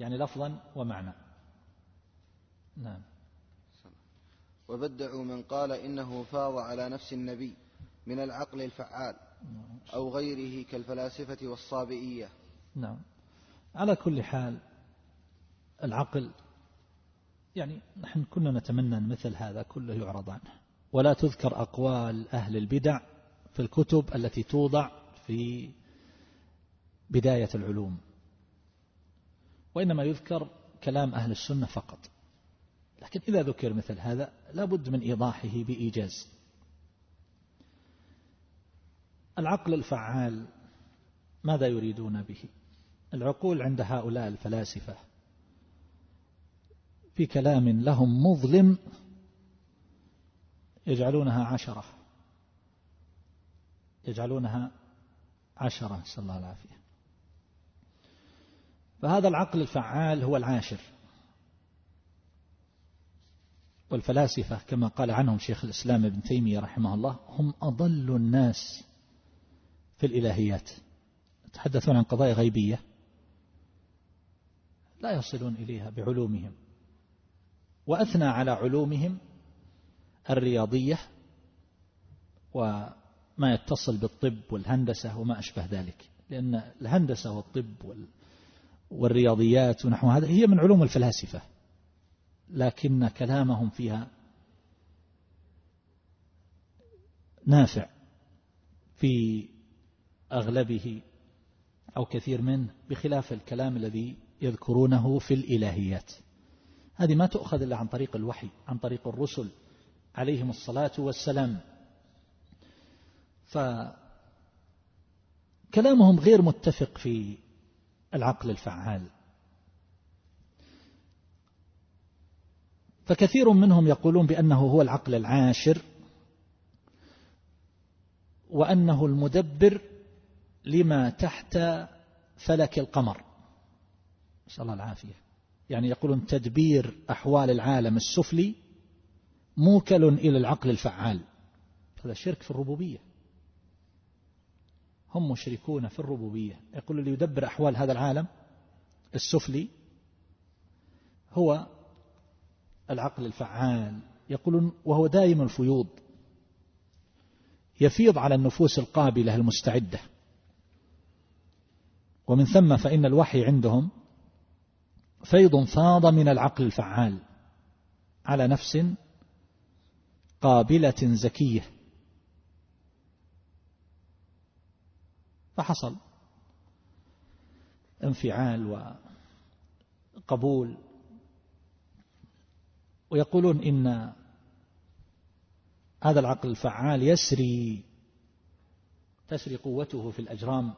يعني لفظا ومعنى نعم. وبدعوا من قال إنه فاض على نفس النبي من العقل الفعال أو غيره كالفلاسفة والصابئية. نعم. على كل حال العقل يعني نحن كنا نتمنى أن مثل هذا كله يعرض عنه. ولا تذكر أقوال أهل البدع في الكتب التي توضع في بداية العلوم. وإنما يذكر كلام أهل السنة فقط. لكن إذا ذكر مثل هذا لابد من إيضاحه بإيجاز. العقل الفعال ماذا يريدون به؟ العقول عند هؤلاء الفلاسفة في كلام لهم مظلم يجعلونها عشرة. يجعلونها عشرة نسأل الله العافية. فهذا العقل الفعال هو العاشر. والفلاسفة كما قال عنهم شيخ الإسلام ابن تيمية رحمه الله هم أضل الناس في الإلهيات. يتحدثون عن قضايا غيبية لا يصلون إليها بعلومهم. وأثنى على علومهم الرياضية وما يتصل بالطب والهندسة وما أشبه ذلك. لأن الهندسة والطب والرياضيات ونحو هذا هي من علوم الفلاسفة. لكن كلامهم فيها نافع في أغلبه أو كثير منه بخلاف الكلام الذي يذكرونه في الإلهيات. هذه ما تؤخذ إلا عن طريق الوحي عن طريق الرسل عليهم الصلاة والسلام. فكلامهم غير متفق في العقل الفعال. فكثير منهم يقولون بأنه هو العقل العاشر وأنه المدبر لما تحت فلك القمر. نسأل الله العافية. يعني يقولون تدبير أحوال العالم السفلي موكل إلى العقل الفعال. هذا شرك في الربوبية. هم مشركون في الربوبية. يقول اللي يدبر أحوال هذا العالم السفلي هو العقل الفعال يقولون وهو دائم الفيوض يفيض على النفوس القابلة المستعدة. ومن ثم فإن الوحي عندهم فيض فاض من العقل الفعال على نفس قابلة زكية. فحصل انفعال وقبول ويقولون إن هذا العقل الفعال يسري تسري قوته في الأجرام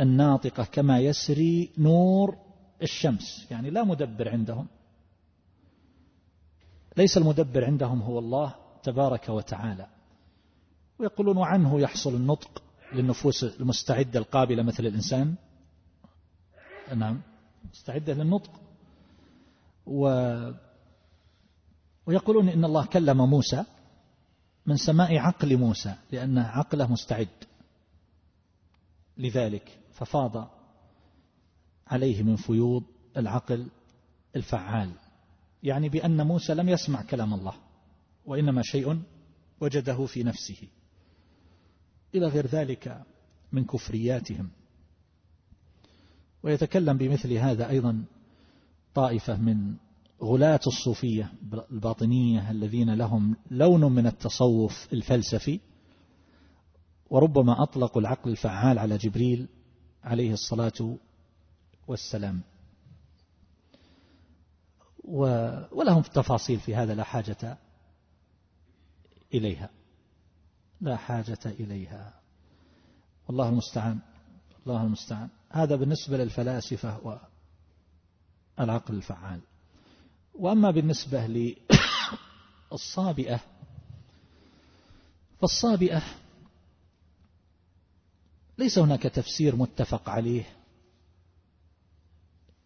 الناطقة كما يسري نور الشمس. يعني لا مدبر عندهم. ليس المدبر عندهم هو الله تبارك وتعالى. ويقولون وعنه يحصل النطق للنفوس المستعدة القابلة مثل الإنسان. نعم مستعدة للنطق. و ويقولون إن الله كلم موسى من سماء عقل موسى لأن عقله مستعد لذلك ففاض عليه من فيوض العقل الفعال. يعني بأن موسى لم يسمع كلام الله وإنما شيء وجده في نفسه. إلى غير ذلك من كفرياتهم. ويتكلم بمثل هذا أيضا طائفة من غلاة الصوفية الباطنية الذين لهم لون من التصوف الفلسفي وربما أطلقوا العقل الفعال على جبريل عليه الصلاة والسلام. ولهم تفاصيل في هذا لا حاجة إليها. لا حاجة إليها. والله المستعان الله المستعان. هذا بالنسبة للفلاسفة والعقل الفعال. وأما بالنسبة للصابئة فالصابئة ليس هناك تفسير متفق عليه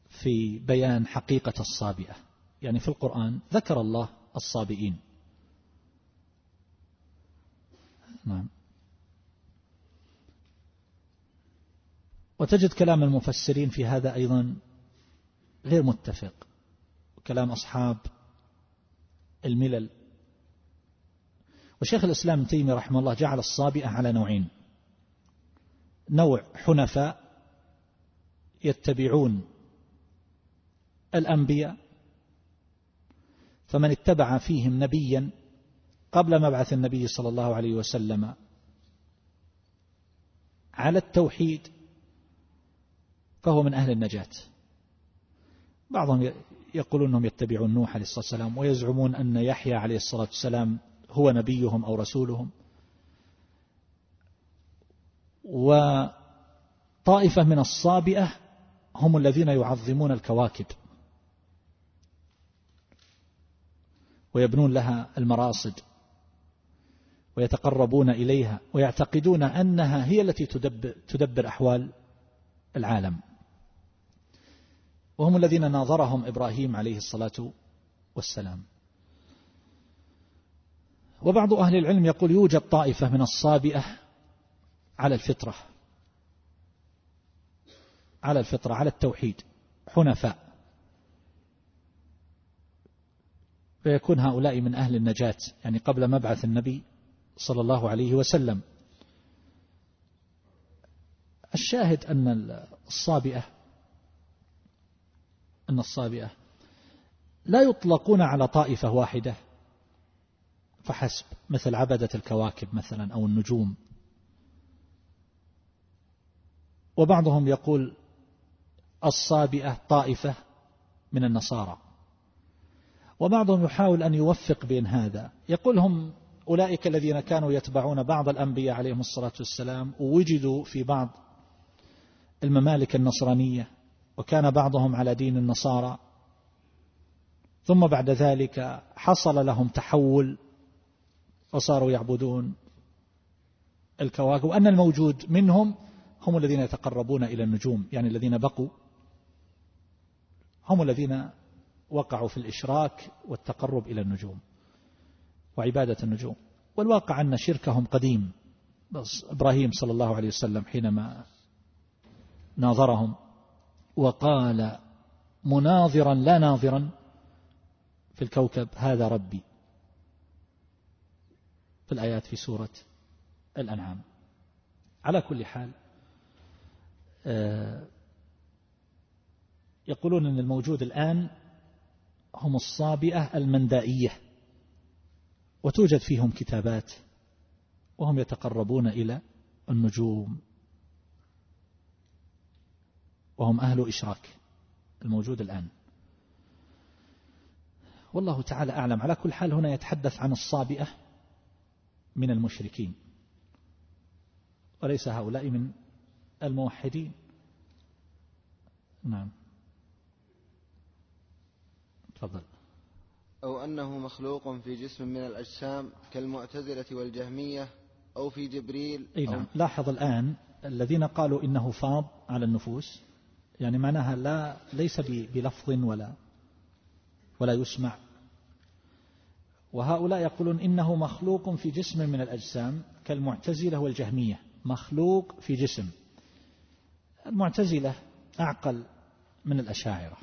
في بيان حقيقة الصابئة. يعني في القرآن ذكر الله الصابئين. نعم. وتجد كلام المفسرين في هذا أيضا غير متفق. كلام أصحاب الملل. وشيخ الإسلام تيمي رحمه الله جعل الصابئة على نوعين. نوع حنفاء يتبعون الأنبياء فمن اتبع فيهم نبيا قبل مبعث النبي صلى الله عليه وسلم على التوحيد فهو من أهل النجاة. بعضهم يقولون أنهم يتبعون نوح عليه الصلاة والسلام ويزعمون أن يحيى عليه الصلاة والسلام هو نبيهم أو رسولهم. وطائفة من الصابئة هم الذين يعظمون الكواكب ويبنون لها المراصد ويتقربون إليها ويعتقدون أنها هي التي تدبر, تدبر أحوال العالم. وهم الذين ناظرهم إبراهيم عليه الصلاة والسلام. وبعض أهل العلم يقول يوجد طائفة من الصابئة على الفطرة على الفطرة على التوحيد حنفاء. فيكون هؤلاء من أهل النجاة يعني قبل مبعث النبي صلى الله عليه وسلم. الشاهد أن الصابئة أن الصابئة لا يطلقون على طائفة واحدة فحسب مثل عبدة الكواكب مثلا أو النجوم. وبعضهم يقول الصابئة طائفة من النصارى. وبعضهم يحاول أن يوفق بين هذا. يقول هم أولئك الذين كانوا يتبعون بعض الأنبياء عليهم الصلاة والسلام ووجدوا في بعض الممالك النصرانية وكان بعضهم على دين النصارى. ثم بعد ذلك حصل لهم تحول وصاروا يعبدون الكواكب. وأن الموجود منهم هم الذين يتقربون إلى النجوم يعني الذين بقوا. هم الذين وقعوا في الإشراك والتقرب إلى النجوم وعبادة النجوم. والواقع أن شركهم قديم. بس إبراهيم صلى الله عليه وسلم حينما ناظرهم وقال مناظرا لا ناظرا في الكوكب هذا ربي. في الآيات في سورة الأنعام. على كل حال آه، يقولون أن الموجود الآن هم الصابئة المندائية وتوجد فيهم كتابات وهم يتقربون إلى النجوم. وهم أهل إشراك الموجود الآن. والله تعالى أعلم. على كل حال هنا يتحدث عن الصابئة من المشركين. وليس هؤلاء من الموحدين. نعم. تفضل. أو أنه مخلوق في جسم من الأجسام كالمعتزلة والجهمية أو في جبريل. أي نعم. لاحظ الآن الذين قالوا إنه فاض على النفوس يعني معناها لا ليس بلفظ ولا ولا يسمع. وهؤلاء يقولون إنه مخلوق في جسم من الأجسام كالمعتزلة والجهمية. مخلوق في جسم. المعتزلة أعقل من الأشاعرة.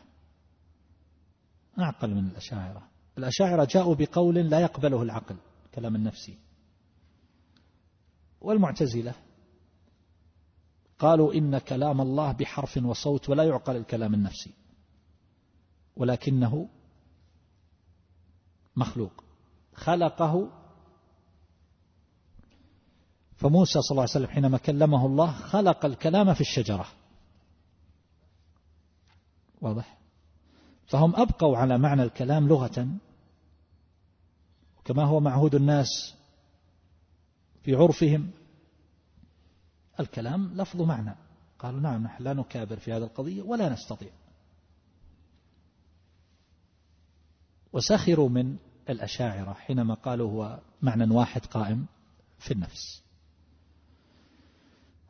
أعقل من الأشاعرة. الأشاعرة جاءوا بقول لا يقبله العقل كلام النفسي. والمعتزلة قالوا إن كلام الله بحرف وصوت ولا يعقل الكلام النفسي ولكنه مخلوق. خلقه. فموسى صلى الله عليه وسلم حينما كلمه الله خلق الكلام في الشجرة. واضح؟ فهم أبقوا على معنى الكلام لغة كما هو معهود الناس في عرفهم. الكلام لفظ معنى. قالوا نعم نحن لا نكابر في هذه القضية ولا نستطيع. وسخروا من الأشاعرة حينما قالوا هو معنى واحد قائم في النفس.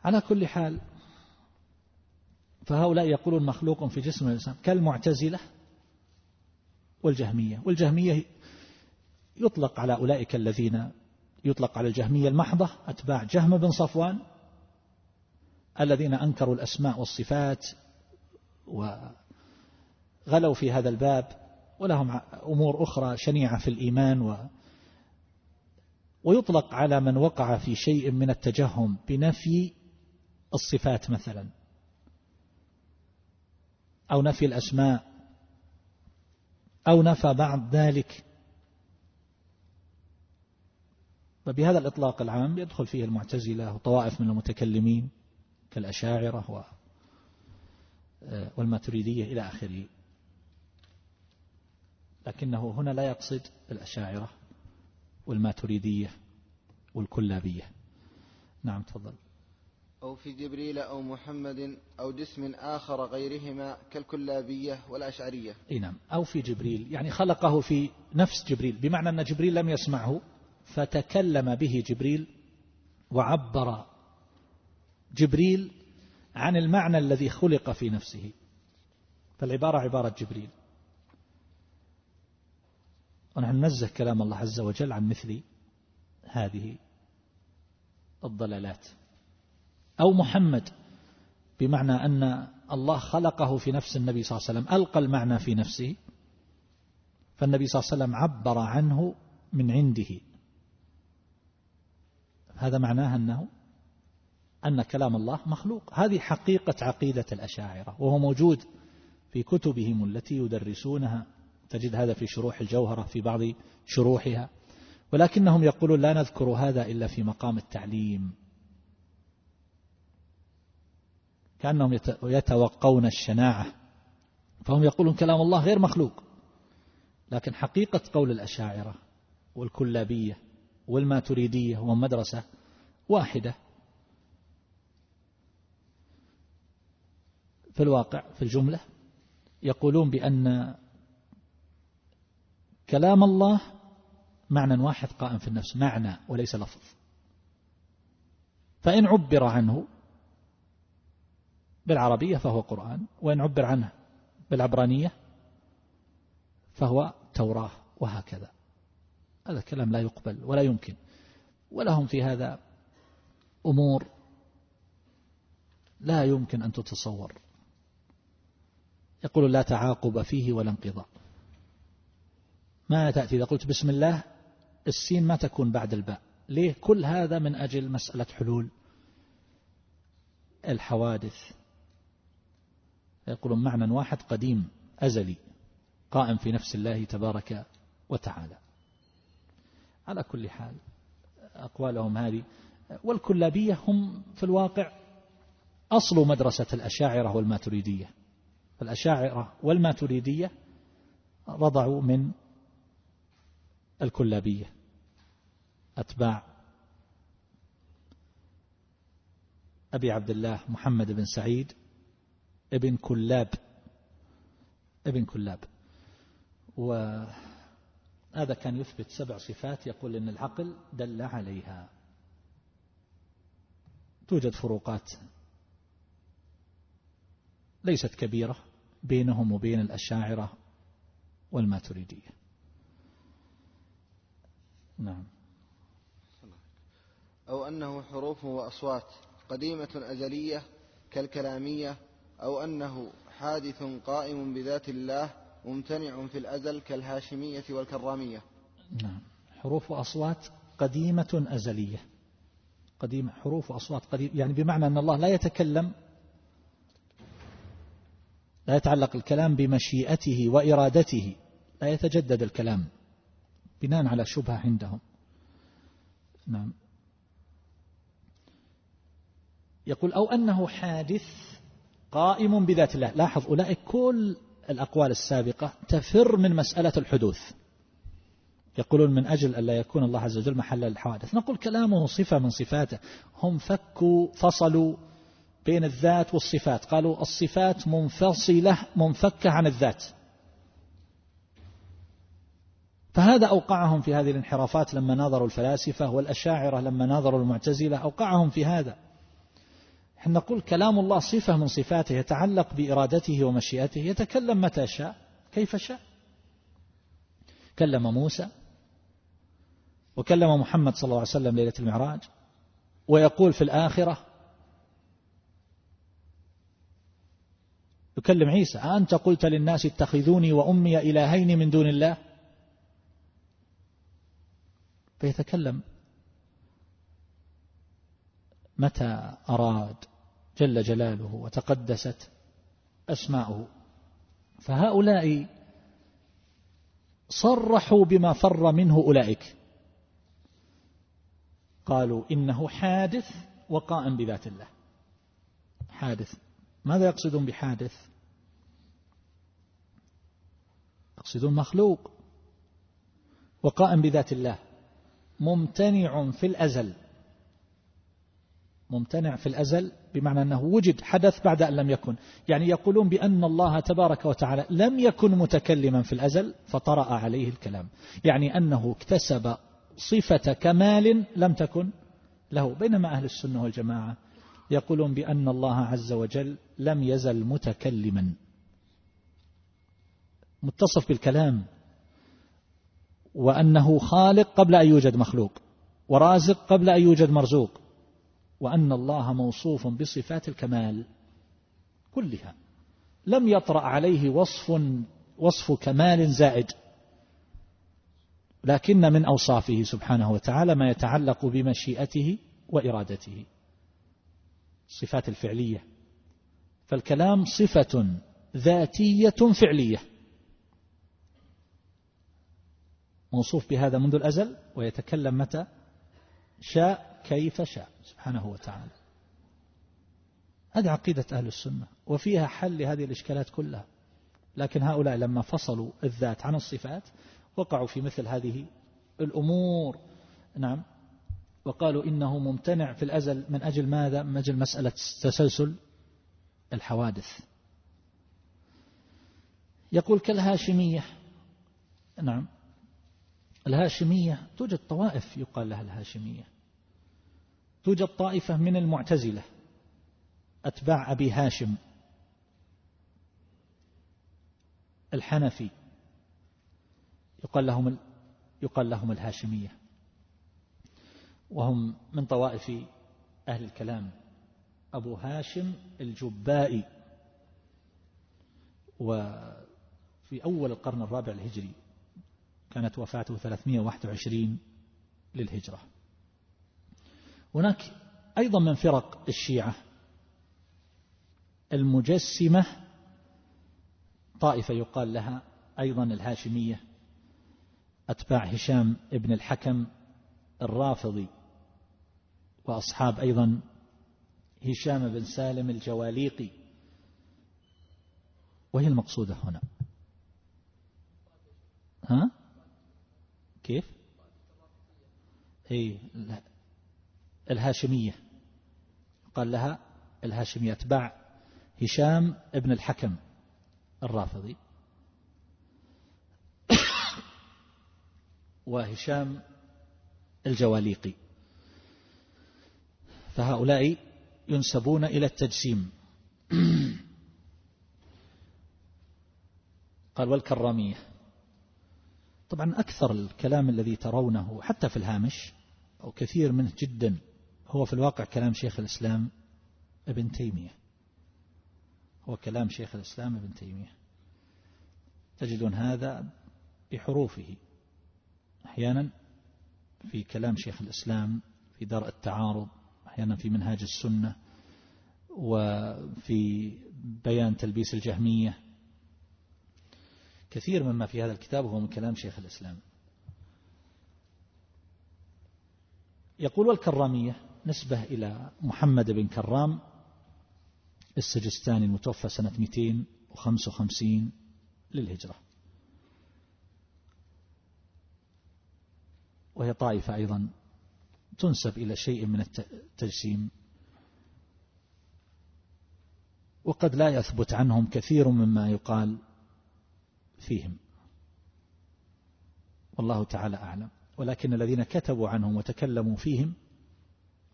على كل حال فهؤلاء يقولون مخلوق في جسم الإنسان كالمعتزلة والجهمية. والجهمية يطلق على أولئك الذين يطلق على الجهمية المحضة أتباع جهم بن صفوان الذين أنكروا الأسماء والصفات وغلوا في هذا الباب ولهم أمور أخرى شنيعة في الإيمان و ويطلق على من وقع في شيء من التجهم بنفي الصفات مثلا أو نفي الأسماء أو نفى بعض ذلك. فبهذا الإطلاق العام يدخل فيه المعتزلة وطوائف من المتكلمين. كالأشاعرة والماتريدية إلى آخره. لكنه هنا لا يقصد الأشاعرة والماتريدية والكلابية. نعم تفضل. أو في جبريل أو محمد أو جسم آخر غيرهما كالكلابية والأشعرية. أي نعم. أو في جبريل يعني خلقه في نفس جبريل بمعنى أن جبريل لم يسمعه فتكلم به جبريل وعبر جبريل عن المعنى الذي خلق في نفسه. فالعبارة عبارة جبريل. ونحن ننزه كلام الله عز وجل عن مثل هذه الضلالات. أو محمد بمعنى أن الله خلقه في نفس النبي صلى الله عليه وسلم ألقى المعنى في نفسه فالنبي صلى الله عليه وسلم عبر عنه من عنده. هذا معناه أنه أن كلام الله مخلوق. هذه حقيقة عقيدة الأشاعرة وهو موجود في كتبهم التي يدرسونها. تجد هذا في شروح الجوهرة في بعض شروحها. ولكنهم يقولون لا نذكر هذا إلا في مقام التعليم. كأنهم يتوقون الشناعة. فهم يقولون كلام الله غير مخلوق. لكن حقيقة قول الأشاعرة والكلابية والماتريدية ومدرسة واحدة في الواقع في الجملة يقولون بأن كلام الله معنى واحد قائم في النفس معنى وليس لفظ. فإن عبر عنه بالعربية فهو قرآن وإن عبر عنه بالعبرانية فهو توراة وهكذا. هذا كلام لا يقبل ولا يمكن. ولهم في هذا أمور لا يمكن أن تتصور. يقول لا تعاقب فيه ولا انقضاء. ما تأتي إذا قلت بسم الله؟ السين ما تكون بعد الباء. ليه؟ كل هذا من أجل مسألة حلول الحوادث. يقولون معنى واحد قديم أزلي قائم في نفس الله تبارك وتعالى. على كل حال أقوالهم هذه. والكلابية هم في الواقع أصل مدرسة الأشاعرة والماتريدية. الأشاعرة والماتريدية رضعوا من الكلابية. أتباع أبي عبد الله محمد بن سعيد ابن كلاب ابن كلاب. وهذا كان يثبت سبع صفات يقول إن العقل دل عليها. توجد فروقات ليست كبيرة بينهم وبين الأشاعرة والماتريدية. نعم. أو أنه حروف وأصوات قديمة أزلية كالكلامية أو أنه حادث قائم بذات الله ممتنع في الأزل كالهاشمية والكرامية. نعم. حروف وأصوات قديمة أزلية. قديمة حروف وأصوات قديمة يعني بمعنى أن الله لا يتكلم لا يتعلق الكلام بمشيئته وإرادته لا يتجدد الكلام بناء على شبهة عندهم. نعم. يقول أو أنه حادث قائم بذات الله. لاحظ أولئك كل الأقوال السابقة تفر من مسألة الحدوث. يقولون من أجل أن لا يكون الله عز وجل محل الحوادث. نقول كلامه صفة من صفاته. هم فكوا فصلوا بين الذات والصفات. قالوا الصفات منفصلة منفكة عن الذات. فهذا أوقعهم في هذه الانحرافات لما ناظروا الفلاسفة والأشاعرة لما ناظروا المعتزلة. أوقعهم في هذا. نقول كلام الله صفة من صفاته يتعلق بإرادته ومشيئته يتكلم متى شاء كيف شاء. كلم موسى وكلم محمد صلى الله عليه وسلم ليلة المعراج ويقول في الآخرة يكلم عيسى أنت قلت للناس اتخذوني وأمي إلهين من دون الله؟ فيتكلم. متى أراد جل جلاله وتقدست أسماؤه؟ فهؤلاء صرحوا بما فر منه أولئك. قالوا إنه حادث وقائم بذات الله. حادث. ماذا يقصدون بحادث؟ يقصدون مخلوق. وقائم بذات الله. ممتنع في الأزل. ممتنع في الأزل بمعنى أنه وجد حدث بعد أن لم يكن. يعني يقولون بأن الله تبارك وتعالى لم يكن متكلما في الأزل فطرأ عليه الكلام. يعني أنه اكتسب صفة كمال لم تكن له بينما أهل السنة والجماعة يقولون بأن الله عز وجل لم يزل متكلما. متصف بالكلام. وأنه خالق قبل أن يوجد مخلوق ورازق قبل أن يوجد مرزوق وأن الله موصوف بصفات الكمال كلها. لم يطرأ عليه وصف وصف كمال زائد لكن من أوصافه سبحانه وتعالى ما يتعلق بمشيئته وإرادته. الصفات الفعلية. فالكلام صفة ذاتية فعلية. موصوف بهذا منذ الأزل ويتكلم متى؟ شاء كيف شاء سبحانه وتعالى. هذه عقيدة أهل السنة وفيها حل لهذه الإشكالات كلها. لكن هؤلاء لما فصلوا الذات عن الصفات وقعوا في مثل هذه الأمور. نعم. وقالوا إنه ممتنع في الأزل من أجل ماذا؟ من أجل مسألة تسلسل الحوادث. يقول كالهاشمية. نعم. الهاشمية توجد طوائف يقال لها الهاشمية. توجد طائفة من المعتزلة أتباع أبي هاشم الحنفي. يقال لهم يقال لهم الهاشمية. وهم من طوائف أهل الكلام أبو هاشم الجبائي. وفي أول القرن الرابع الهجري كانت وفاته 321 للهجرة. هناك أيضا من فرق الشيعة. المجسمة طائفة يقال لها أيضا الهاشمية أتباع هشام ابن الحكم الرافضي وأصحاب أيضا هشام بن سالم الجواليقي. وهي المقصودة هنا. ها؟ كيف؟ هي الهاشمية. قال لها الهاشمية أتباع هشام ابن الحكم الرافضي. وهشام الجواليقي. فهؤلاء ينسبون إلى التجسيم. قال والكرامية. طبعا أكثر الكلام الذي ترونه حتى في الهامش أو كثير منه جدا هو في الواقع كلام شيخ الإسلام ابن تيمية. هو كلام شيخ الإسلام ابن تيمية. تجدون هذا بحروفه. أحيانا في كلام شيخ الإسلام في درء التعارض أحيانا في منهاج السنة وفي بيان تلبيس الجهمية. كثير مما في هذا الكتاب هو من كلام شيخ الإسلام. يقول والكرامية نسبة إلى محمد بن كرام السجستاني المتوفى سنة 255 للهجرة. وهي طائفة أيضا تنسب إلى شيء من التجسيم. وقد لا يثبت عنهم كثير مما يقال فيهم. والله تعالى أعلم. ولكن الذين كتبوا عنهم وتكلموا فيهم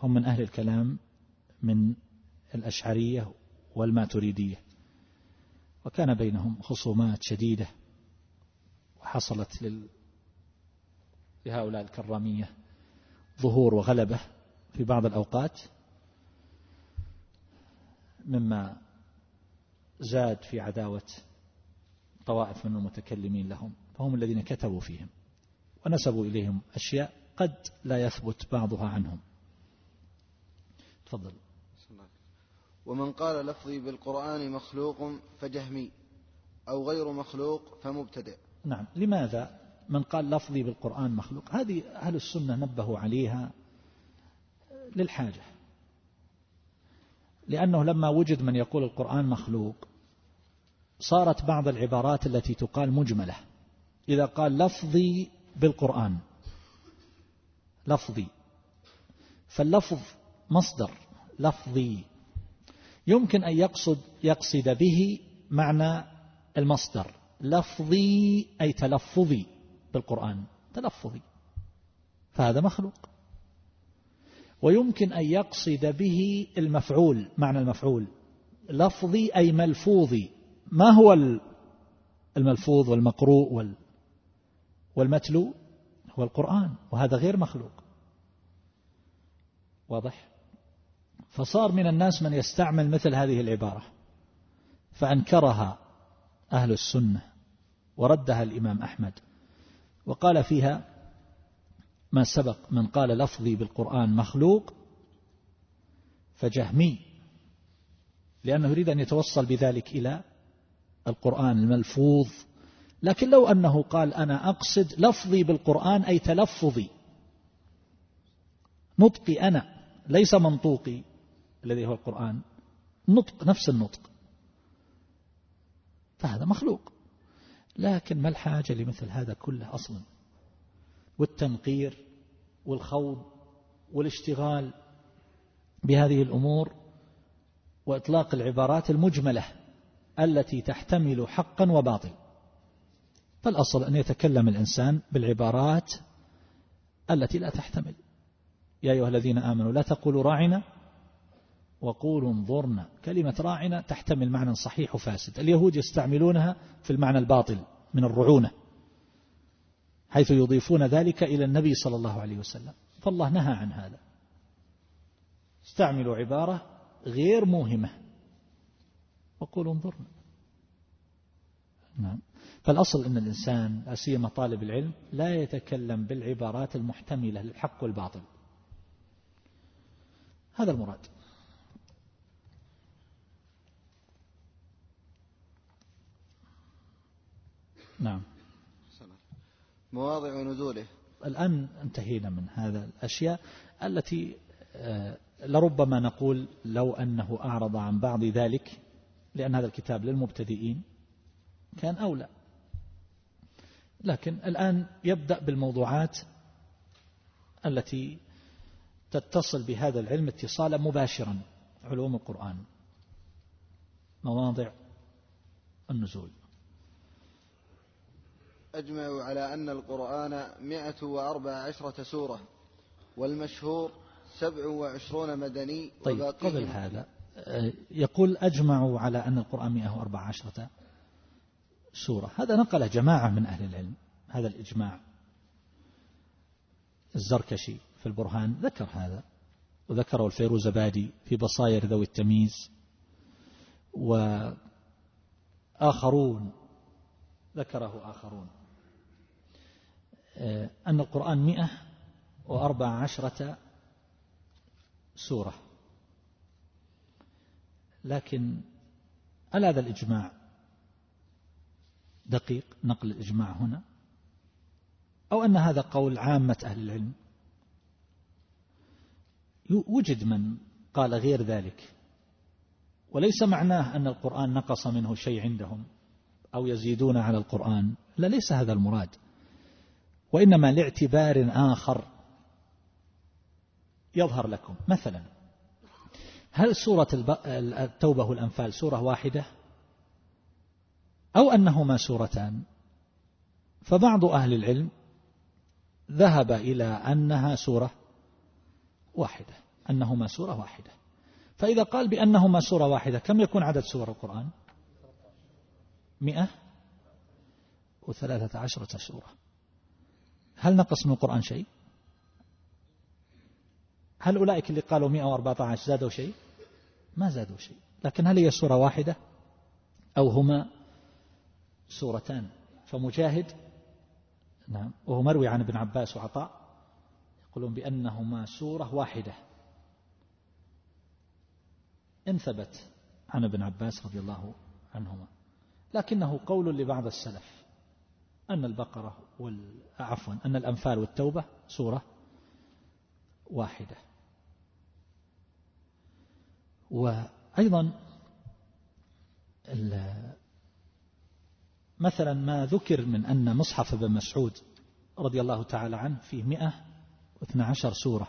هم من أهل الكلام من الأشعرية والماتريدية. وكان بينهم خصومات شديدة وحصلت لل... لهؤلاء الكرامية ظهور وغلبة في بعض الأوقات مما زاد في عداوة طوائف من المتكلمين لهم فهم الذين كتبوا فيهم ونسبوا إليهم أشياء قد لا يثبت بعضها عنهم. تفضل. ومن قال لفظي بالقرآن مخلوق فجهمي أو غير مخلوق فمبتدع نعم. لماذا؟ من قال لفظي بالقرآن مخلوق. هذه أهل السنة نبهوا عليها للحاجة. لأنه لما وجد من يقول القرآن مخلوق صارت بعض العبارات التي تقال مجملة. إذا قال لفظي بالقرآن لفظي. فاللفظ مصدر لفظي. يمكن أن يقصد يقصد به معنى المصدر. لفظي أي تلفظي. بالقرآن تلفظي. فهذا مخلوق. ويمكن أن يقصد به المفعول معنى المفعول. لفظي أي ملفوظي. ما هو الملفوظ والمقروء والمتلو؟ هو القرآن وهذا غير مخلوق. واضح؟ فصار من الناس من يستعمل مثل هذه العبارة. فأنكرها أهل السنة وردها الإمام أحمد. وقال فيها ما سبق من قال لفظي بالقرآن مخلوق فجهمي لأنه يريد أن يتوصل بذلك إلى القرآن الملفوظ. لكن لو أنه قال أنا أقصد لفظي بالقرآن أي تلفظي نطقي أنا ليس منطوقي الذي هو القرآن نطق نفس النطق. فهذا مخلوق. لكن ما الحاجة لمثل هذا كله أصلا؟ والتنقير والخوض والاشتغال بهذه الأمور وإطلاق العبارات المجملة التي تحتمل حقا وباطل فالأصل أن يتكلم الإنسان بالعبارات التي لا تحتمل. يا أيها الذين آمنوا لا تقولوا راعنا وقولوا انظرنا كلمة راعنا تحتمل معنى صحيح وفاسد. اليهود يستعملونها في المعنى الباطل من الرعونة حيث يضيفون ذلك إلى النبي صلى الله عليه وسلم. فالله نهى عن هذا. استعملوا عبارة غير موهمة. وقولوا انظرنا نعم. فالأصل أن الإنسان أسيما طالب العلم لا يتكلم بالعبارات المحتملة للحق والباطل. هذا المراد. نعم. مواضع نزوله. الآن انتهينا من هذا الأشياء التي آه، لربما نقول لو أنه أعرض عن بعض ذلك لأن هذا الكتاب للمبتدئين كان أولى. لكن الآن يبدأ بالموضوعات التي تتصل بهذا العلم اتصالا مباشرا علوم القرآن. مواضع النزول. أجمعوا على أن القرآن مئة وأربع عشرة سورة والمشهور سبع وعشرون مدني طيب قبل هذا آه، يقول أجمعوا على أن القرآن مئة وأربع عشرة سورة. هذا نقل جماعة من أهل العلم هذا الإجماع. الزركشي في البرهان ذكر هذا وذكره الفيروزبادي في بصائر ذوي التمييز وآخرون ذكره آخرون. أن القرآن مئة وأربع عشرة سورة. لكن هل هذا الإجماع دقيق نقل الإجماع هنا؟ أو أن هذا قول عامة أهل العلم؟ وجد من قال غير ذلك وليس معناه أن القرآن نقص منه شيء عندهم أو يزيدون على القرآن. لا ليس هذا المراد. وإنما لاعتبار آخر يظهر لكم. مثلا هل سورة التوبة والأنفال سورة واحدة؟ أو أنهما سورتان؟ فبعض أهل العلم ذهب إلى أنها سورة واحدة أنهما سورة واحدة. فإذا قال بأنهما سورة واحدة كم يكون عدد سور القرآن؟ مئة وثلاثة عشرة سورة. هل نقص من القرآن شيء؟ هل أولئك اللي قالوا 114 زادوا شيء؟ ما زادوا شيء. لكن هل هي سورة واحدة؟ أو هما سورتان؟ فمجاهد؟ نعم. وهو مروي عن ابن عباس وعطاء. يقولون بأنهما سورة واحدة. إن ثبت عن ابن عباس رضي الله عنهما. لكنه قول لبعض السلف. أن البقرة عفوا أن الأنفال والتوبة سورة واحدة. وأيضا مثلا ما ذكر من أن مصحف ابن مسعود رضي الله تعالى عنه فيه مئة واثنى عشر سورة.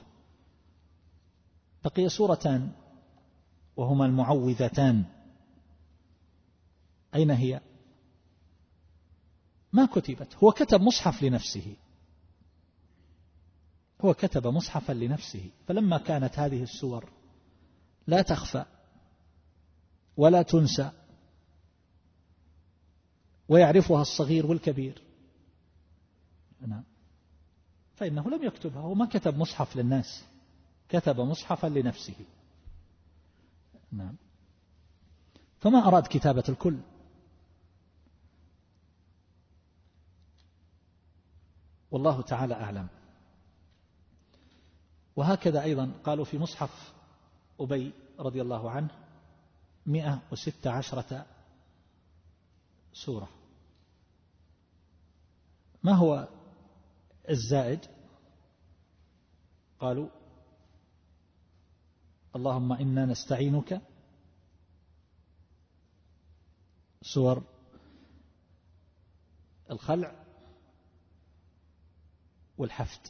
بقي سورتان وهما المعوذتان. أين هي؟ ما كتبت. هو كتب مصحف لنفسه. هو كتب مصحفا لنفسه. فلما كانت هذه السور لا تخفى ولا تنسى ويعرفها الصغير والكبير. نعم. فإنه لم يكتبها. هو ما كتب مصحف للناس. كتب مصحفا لنفسه. نعم. فما أراد كتابة الكل. والله تعالى أعلم. وهكذا أيضا قالوا في مصحف أبي رضي الله عنه مئة وستة عشرة سورة. ما هو الزائد؟ قالوا اللهم إنا نستعينك. سور الخلع. والحفد.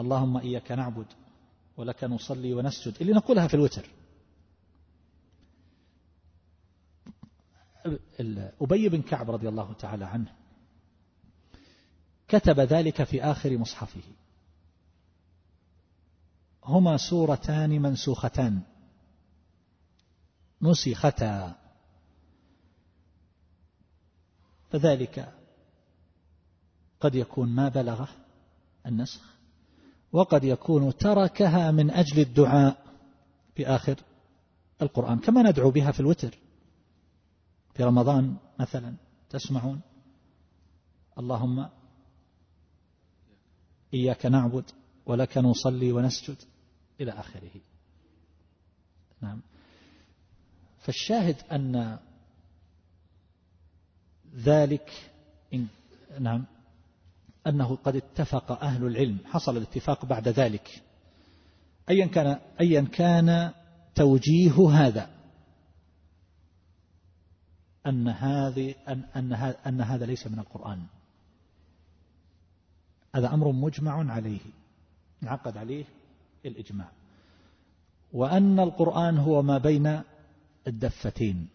اللهم إياك نعبد ولك نصلي ونسجد. اللي نقولها في الوتر. أبي بن كعب رضي الله تعالى عنه كتب ذلك في آخر مصحفه. هما سورتان منسوختان. نسختا فذلك قد يكون ما بلغه النسخ وقد يكون تركها من أجل الدعاء في آخر القرآن كما ندعو بها في الوتر. في رمضان مثلا تسمعون اللهم إياك نعبد ولك نصلي ونسجد إلى آخره. نعم. فالشاهد أن ذلك إن نعم. أنه قد اتفق أهل العلم. حصل الاتفاق بعد ذلك. أيا كان أيا كان توجيه هذا. أن هذه أن أن أن هذا ليس من القرآن. هذا أمر مجمع عليه. انعقد عليه الإجماع. وأن القرآن هو ما بين الدفتين.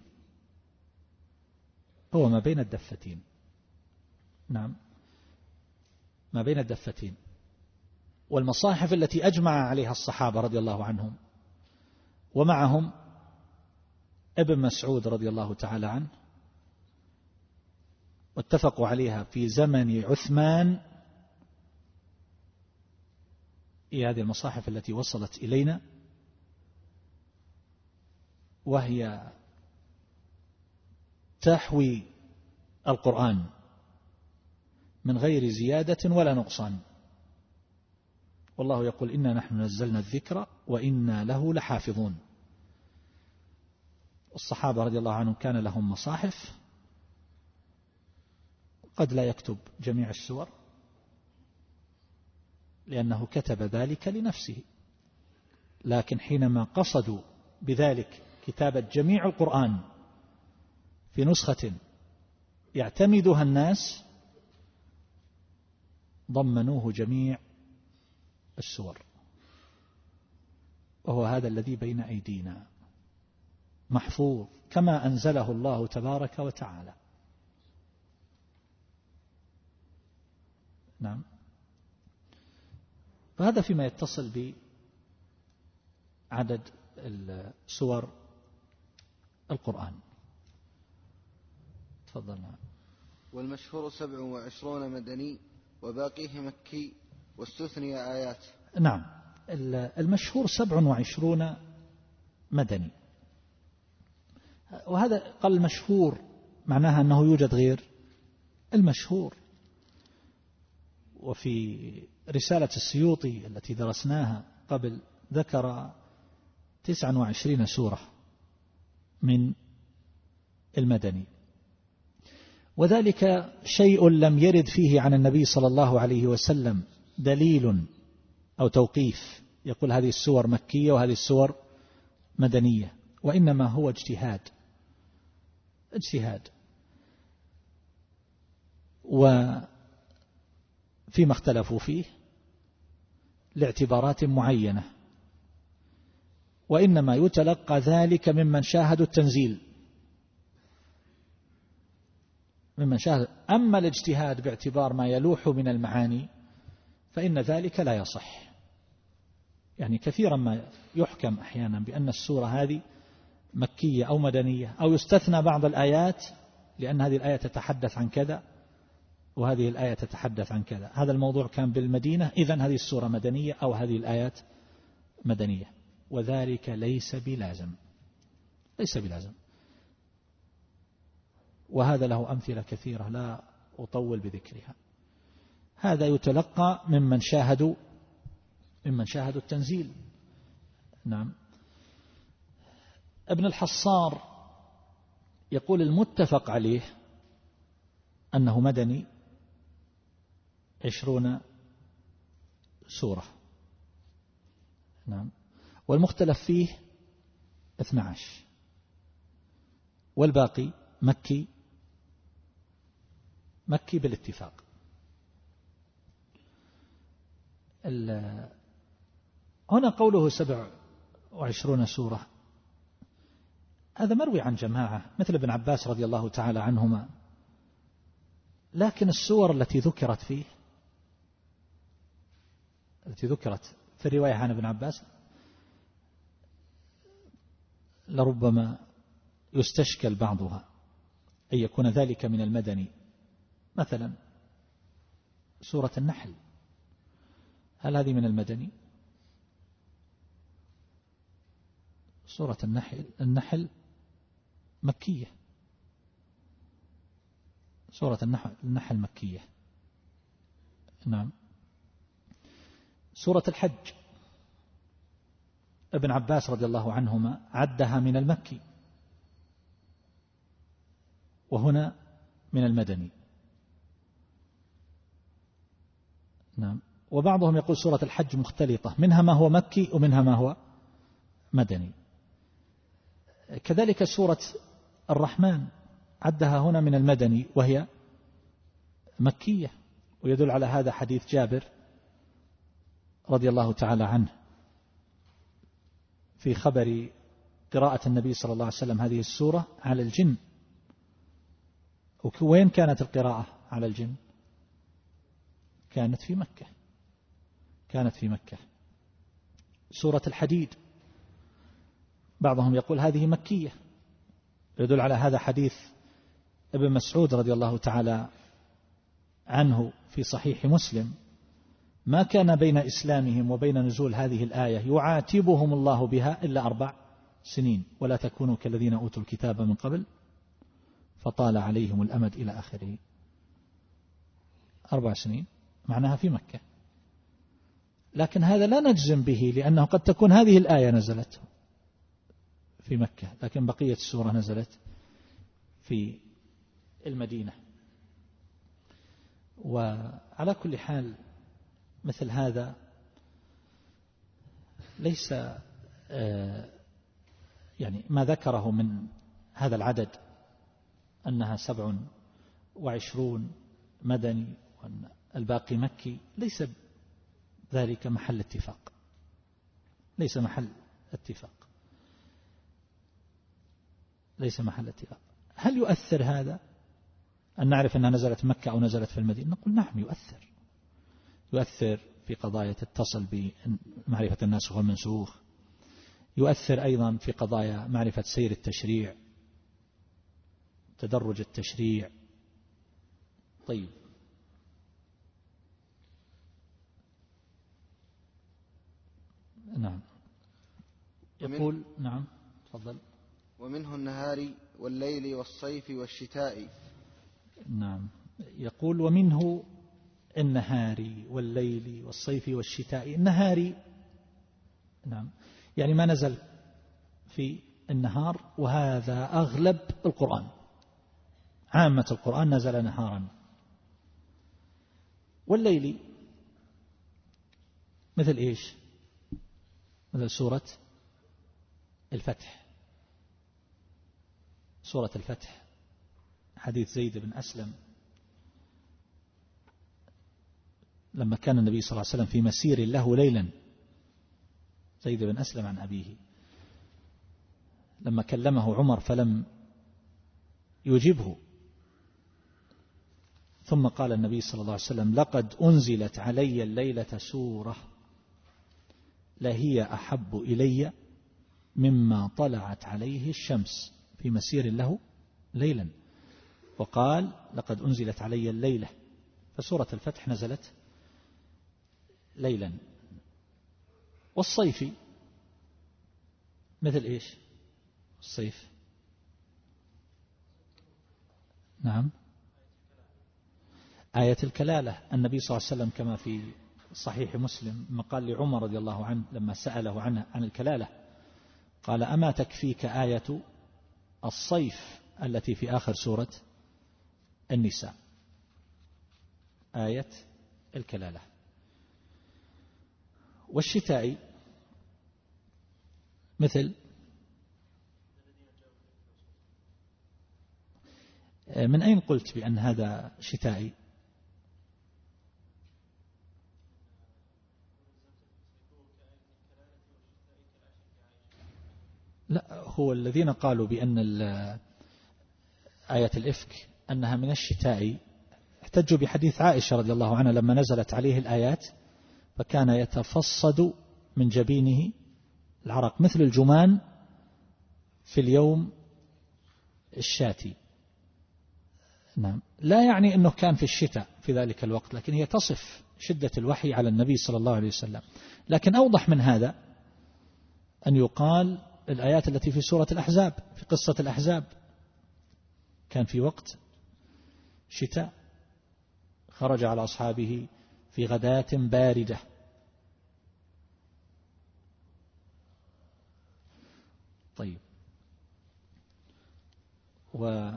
هو ما بين الدفتين. نعم. ما بين الدفتين. والمصاحف التي أجمع عليها الصحابة رضي الله عنهم ومعهم ابن مسعود رضي الله تعالى عنه واتفقوا عليها في زمن عثمان هي هذه المصاحف التي وصلت إلينا وهي تحوي القرآن من غير زيادة ولا نقصان. والله يقول إنا نحن نزلنا الذكر وإنا له لحافظون. الصحابة رضي الله عنهم كان لهم مصاحف قد لا يكتب جميع السور لأنه كتب ذلك لنفسه. لكن حينما قصدوا بذلك كتابة جميع القرآن في نسخة يعتمدها الناس ضمنوه جميع السور. وهو هذا الذي بين أيدينا. محفوظ كما أنزله الله تبارك وتعالى. نعم. فهذا فيما يتصل بعدد سور القرآن. تفضل نعم. والمشهور سبع وعشرون مدني. وباقيه مكي واستثني آيات. نعم. المشهور سبع وعشرون مدني. وهذا قال المشهور معناها أنه يوجد غير. المشهور. وفي رسالة السيوطي التي درسناها قبل ذكر تسعا وعشرين سورة من المدني. وذلك شيء لم يرد فيه عن النبي صلى الله عليه وسلم دليل أو توقيف. يقول هذه السور مكية وهذه السور مدنية وإنما هو اجتهاد. اجتهاد. وفيما اختلفوا فيه لاعتبارات معينة وإنما يتلقى ذلك ممن شاهدوا التنزيل. ممن شاهد أما الاجتهاد باعتبار ما يلوح من المعاني فإن ذلك لا يصح. يعني كثيرا ما يحكم أحيانا بأن السورة هذه مكية أو مدنية أو يستثنى بعض الآيات لأن هذه الآية تتحدث عن كذا وهذه الآية تتحدث عن كذا. هذا الموضوع كان بالمدينة إذا هذه السورة مدنية أو هذه الآيات مدنية. وذلك ليس بلازم. ليس بلازم. وهذا له أمثلة كثيرة لا أطول بذكرها. هذا يتلقى ممن شاهدوا ممن شاهدوا التنزيل. نعم. ابن الحصار يقول المتفق عليه أنه مدني عشرون سورة. نعم. والمختلف فيه اثنى عشر. والباقي مكي مكي بالاتفاق. هنا قوله سبع وعشرون سورة. هذا مروي عن جماعة مثل ابن عباس رضي الله تعالى عنهما. لكن السور التي ذكرت فيه التي ذكرت في الرواية عن ابن عباس لربما يستشكل بعضها أن يكون ذلك من المدني. مثلا سورة النحل. هل هذه من المدني؟ سورة النحل النحل مكية. سورة النحل, النحل مكية. نعم. سورة الحج. ابن عباس رضي الله عنهما عدها من المكي. وهنا من المدني. نعم. وبعضهم يقول سورة الحج مختلطة منها ما هو مكي ومنها ما هو مدني. كذلك سورة الرحمن عدها هنا من المدني وهي مكية ويدل على هذا حديث جابر رضي الله تعالى عنه في خبر قراءة النبي صلى الله عليه وسلم هذه السورة على الجن. وين كانت القراءة على الجن؟ كانت في مكة. كانت في مكة. سورة الحديد. بعضهم يقول هذه مكية. يدل على هذا حديث ابن مسعود رضي الله تعالى عنه في صحيح مسلم. ما كان بين إسلامهم وبين نزول هذه الآية يعاتبهم الله بها إلا أربع سنين. ولا تكونوا كالذين أوتوا الكتاب من قبل فطال عليهم الأمد إلى آخره. أربع سنين. معناها في مكة. لكن هذا لا نجزم به لأنه قد تكون هذه الآية نزلت في مكة لكن بقية السورة نزلت في المدينة. وعلى كل حال مثل هذا ليس آه، يعني ما ذكره من هذا العدد أنها سبع وعشرون مدني الباقي مكي ليس ذلك محل اتفاق. ليس محل اتفاق. ليس محل اتفاق. هل يؤثر هذا؟ أن نعرف أنها نزلت مكة أو نزلت في المدينة؟ نقول نعم يؤثر. يؤثر في قضايا تتصل بمعرفة الناسخ والمنسوخ. يؤثر أيضا في قضايا معرفة سير التشريع تدرج التشريع. طيب. نعم. يقول نعم. تفضل. ومنه النهار والليل والصيف والشتاء. نعم. يقول ومنه النهار والليل والصيف والشتاء. النهار نعم. يعني ما نزل في النهار وهذا أغلب القرآن. عامة القرآن نزل نهارا. والليل مثل إيش؟ مثل سورة الفتح. سورة الفتح. حديث زيد بن أسلم. لما كان النبي صلى الله عليه وسلم في مسير له ليلا. زيد بن أسلم عن أبيه. لما كلمه عمر فلم يجبه ثم قال النبي صلى الله عليه وسلم لقد أنزلت علي الليلة سورة. لهي أحب إلي مما طلعت عليه الشمس في مسير له ليلا. وقال لقد أنزلت علي الليلة. فسورة الفتح نزلت ليلا. والصيف مثل إيش؟ الصيف. نعم. آية الكلالة. النبي صلى الله عليه وسلم كما في صحيح مسلم ما قال لعمر رضي الله عنه لما سأله عنه عن الكلالة قال أما تكفيك آية الصيف التي في آخر سورة النساء؟ آية الكلالة. والشتاء مثل من أين قلت بأن هذا شتائي؟ لا هو الذين قالوا بأن آية الإفك أنها من الشتاء احتجوا بحديث عائشة رضي الله عنها لما نزلت عليه الآيات فكان يتفصد من جبينه العرق مثل الجمان في اليوم الشاتي. نعم. لا يعني أنه كان في الشتاء في ذلك الوقت لكن هي تصف شدة الوحي على النبي صلى الله عليه وسلم. لكن أوضح من هذا أن يقال الآيات التي في سورة الأحزاب في قصة الأحزاب. كان في وقت شتاء خرج على أصحابه في غداة باردة. طيب. و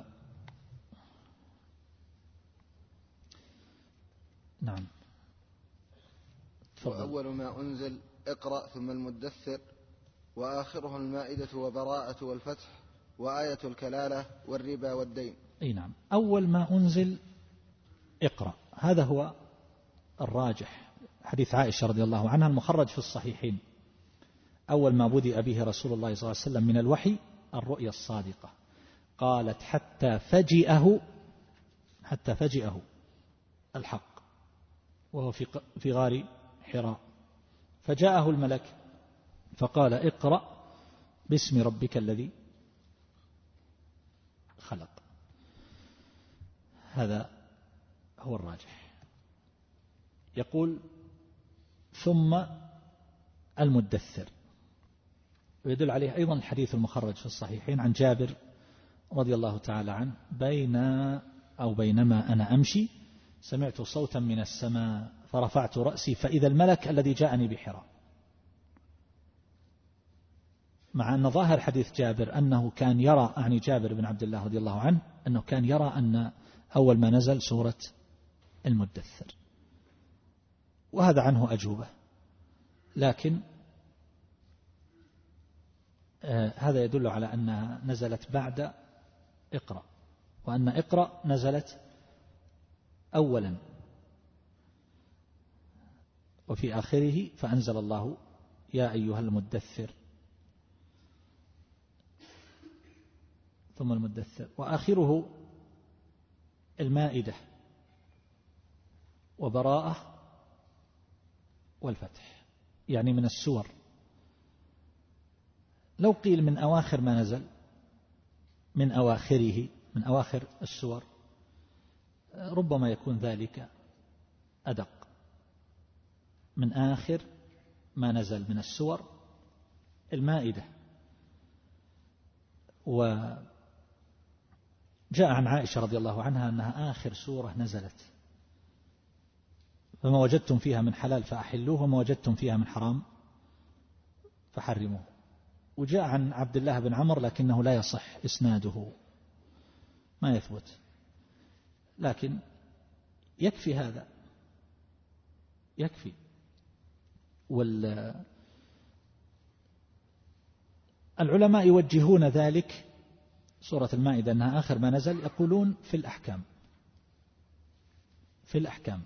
نعم. تفضل. وأول ما أنزل اقرأ ثم المدثر. وآخره المائدة وبراءة والفتح وآية الكلالة والربا والدين. أي نعم. أول ما أنزل اقرأ. هذا هو الراجح. حديث عائشة رضي الله عنها المخرج في الصحيحين. أول ما بدأ به رسول الله صلى الله عليه وسلم من الوحي الرؤيا الصادقة. قالت حتى فجئه حتى فجئه الحق. وهو في في غار حراء. فجاءه الملك فقال اقرأ باسم ربك الذي خلق. هذا هو الراجح. يقول ثم المدثر. ويدل عليه أيضا الحديث المخرج في الصحيحين عن جابر رضي الله تعالى عنه بين أو بينما أنا أمشي سمعت صوتا من السماء فرفعت رأسي فإذا الملك الذي جاءني بحراء. مع أن ظاهر حديث جابر أنه كان يرى يعني جابر بن عبد الله رضي الله عنه أنه كان يرى أن أول ما نزل سورة المدثر. وهذا عنه أجوبة. لكن آه هذا يدل على أنها نزلت بعد اقرأ. وأن اقرأ نزلت أولا. وفي آخره فأنزل الله يا أيها المدثر ثم المدثر. وآخره المائدة وبراءة والفتح يعني من السور. لو قيل من أواخر ما نزل من أواخره من أواخر السور ربما يكون ذلك أدق. من آخر ما نزل من السور المائدة. وجاء عن عائشة رضي الله عنها أنها آخر سورة نزلت. فما وجدتم فيها من حلال فأحلوه وما وجدتم فيها من حرام فحرموه. وجاء عن عبد الله بن عمر لكنه لا يصح إسناده. ما يثبت. لكن يكفي هذا. يكفي. وال العلماء يوجهون ذلك سورة المائدة أنها آخر ما نزل يقولون في الأحكام. في الأحكام.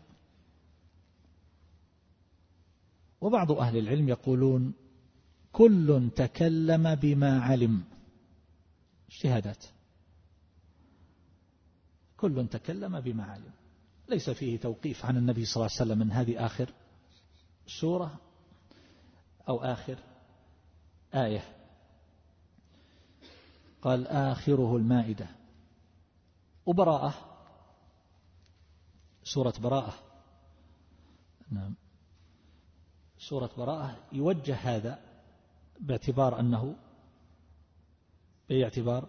وبعض أهل العلم يقولون كل تكلم بما علم. اجتهادات. كل تكلم بما علم. ليس فيه توقيف عن النبي صلى الله عليه وسلم من هذه آخر سورة أو آخر آية. قال آخره المائدة. وبراءة سورة براءة. نعم. سورة براءة يوجه هذا باعتبار أنه باعتبار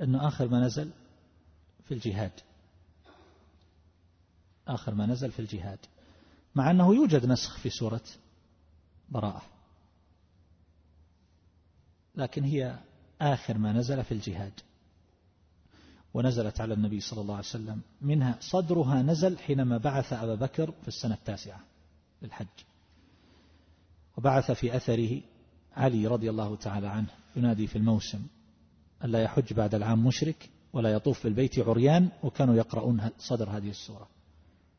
أنه آخر ما نزل في الجهاد. آخر ما نزل في الجهاد. مع أنه يوجد نسخ في سورة براءة. لكن هي آخر ما نزل في الجهاد ونزلت على النبي صلى الله عليه وسلم. منها صدرها نزل حينما بعث أبا بكر في السنة التاسعة للحج. وبعث في أثره علي رضي الله تعالى عنه ينادي في الموسم ألا يحج بعد العام مشرك ولا يطوف بالبيت عريان وكانوا يقرؤون صدر هذه السورة.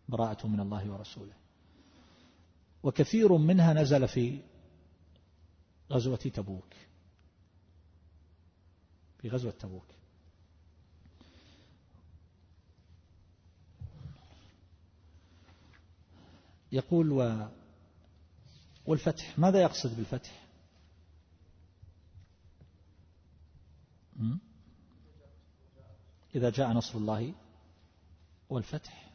براءة من الله ورسوله. وكثير منها نزل في غزوة تبوك. في غزوة تبوك. يقول و والفتح ماذا يقصد بالفتح؟ إذا جاء نصر الله والفتح.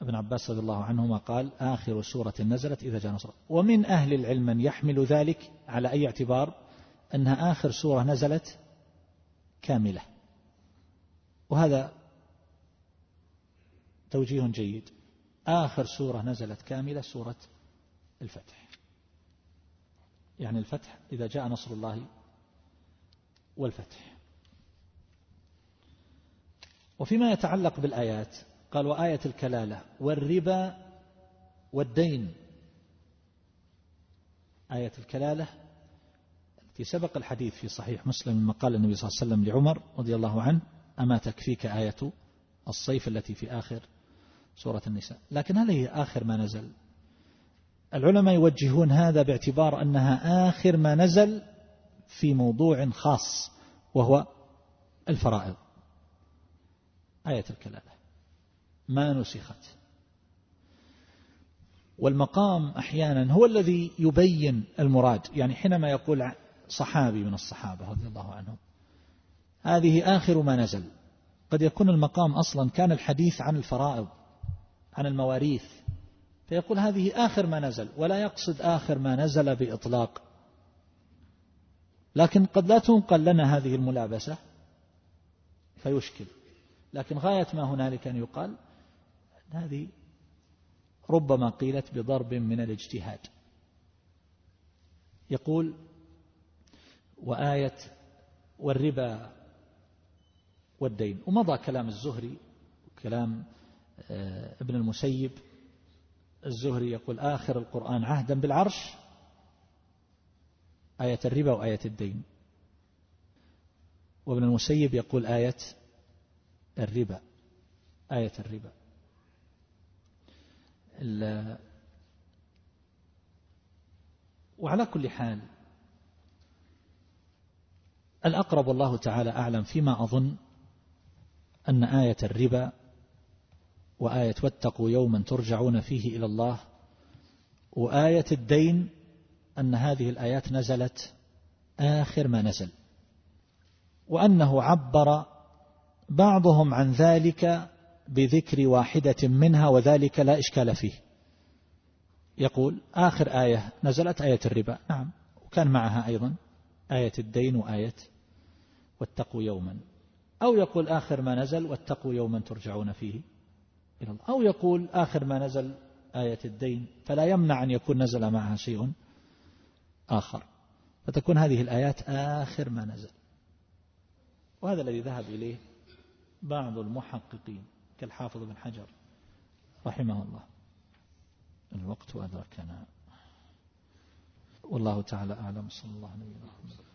ابن عباس رضي الله عنهما قال آخر سورة نزلت إذا جاء نصر. ومن أهل العلم من يحمل ذلك على أي اعتبار؟ أنها آخر سورة نزلت كاملة. وهذا توجيه جيد. آخر سورة نزلت كاملة سورة الفتح. يعني الفتح إذا جاء نصر الله والفتح. وفيما يتعلق بالآيات قال وآية الكلالة والربا والدين. آية الكلالة التي سبق الحديث في صحيح مسلم لما قال النبي صلى الله عليه وسلم لعمر رضي الله عنه أما تكفيك آية الصيف التي في آخر سورة النساء. لكن هل هي آخر ما نزل؟ العلماء يوجهون هذا باعتبار أنها آخر ما نزل في موضوع خاص وهو الفرائض. آية الكلالة. ما نسخت. والمقام أحيانا هو الذي يبين المراد. يعني حينما يقول صحابي من الصحابة رضي الله عنهم. هذه آخر ما نزل. قد يكون المقام أصلا كان الحديث عن الفرائض عن المواريث. فيقول هذه آخر ما نزل ولا يقصد آخر ما نزل بإطلاق. لكن قد لا تنقل لنا هذه الملابسة فيشكل. لكن غاية ما هنالك أن يقال هذه ربما قيلت بضرب من الاجتهاد. يقول وآية والربا والدين. ومضى كلام الزهري كلام آه، ابن المسيب. الزهري يقول آخر القرآن عهدا بالعرش آية الربا وآية الدين. وابن المسيب يقول آية الربا آية الربا. وعلى كل حال الأقرب الله تعالى أعلم فيما أظن أن آية الربا وآية واتقوا يوما ترجعون فيه إلى الله وآية الدين أن هذه الآيات نزلت آخر ما نزل وأنه عبر بعضهم عن ذلك بذكر واحدة منها وذلك لا إشكال فيه يقول آخر آية نزلت آية الربا نعم وكان معها أيضا آية الدين وآية واتقوا يوما. أو يقول آخر ما نزل واتقوا يوما ترجعون فيه. إلى الله. أو يقول آخر ما نزل آية الدين فلا يمنع أن يكون نزل معها شيء آخر. فتكون هذه الآيات آخر ما نزل. وهذا الذي ذهب إليه بعض المحققين كالحافظ بن حجر رحمه الله. الوقت أدركنا. والله تعالى أعلم. صلى الله عليه وسلم.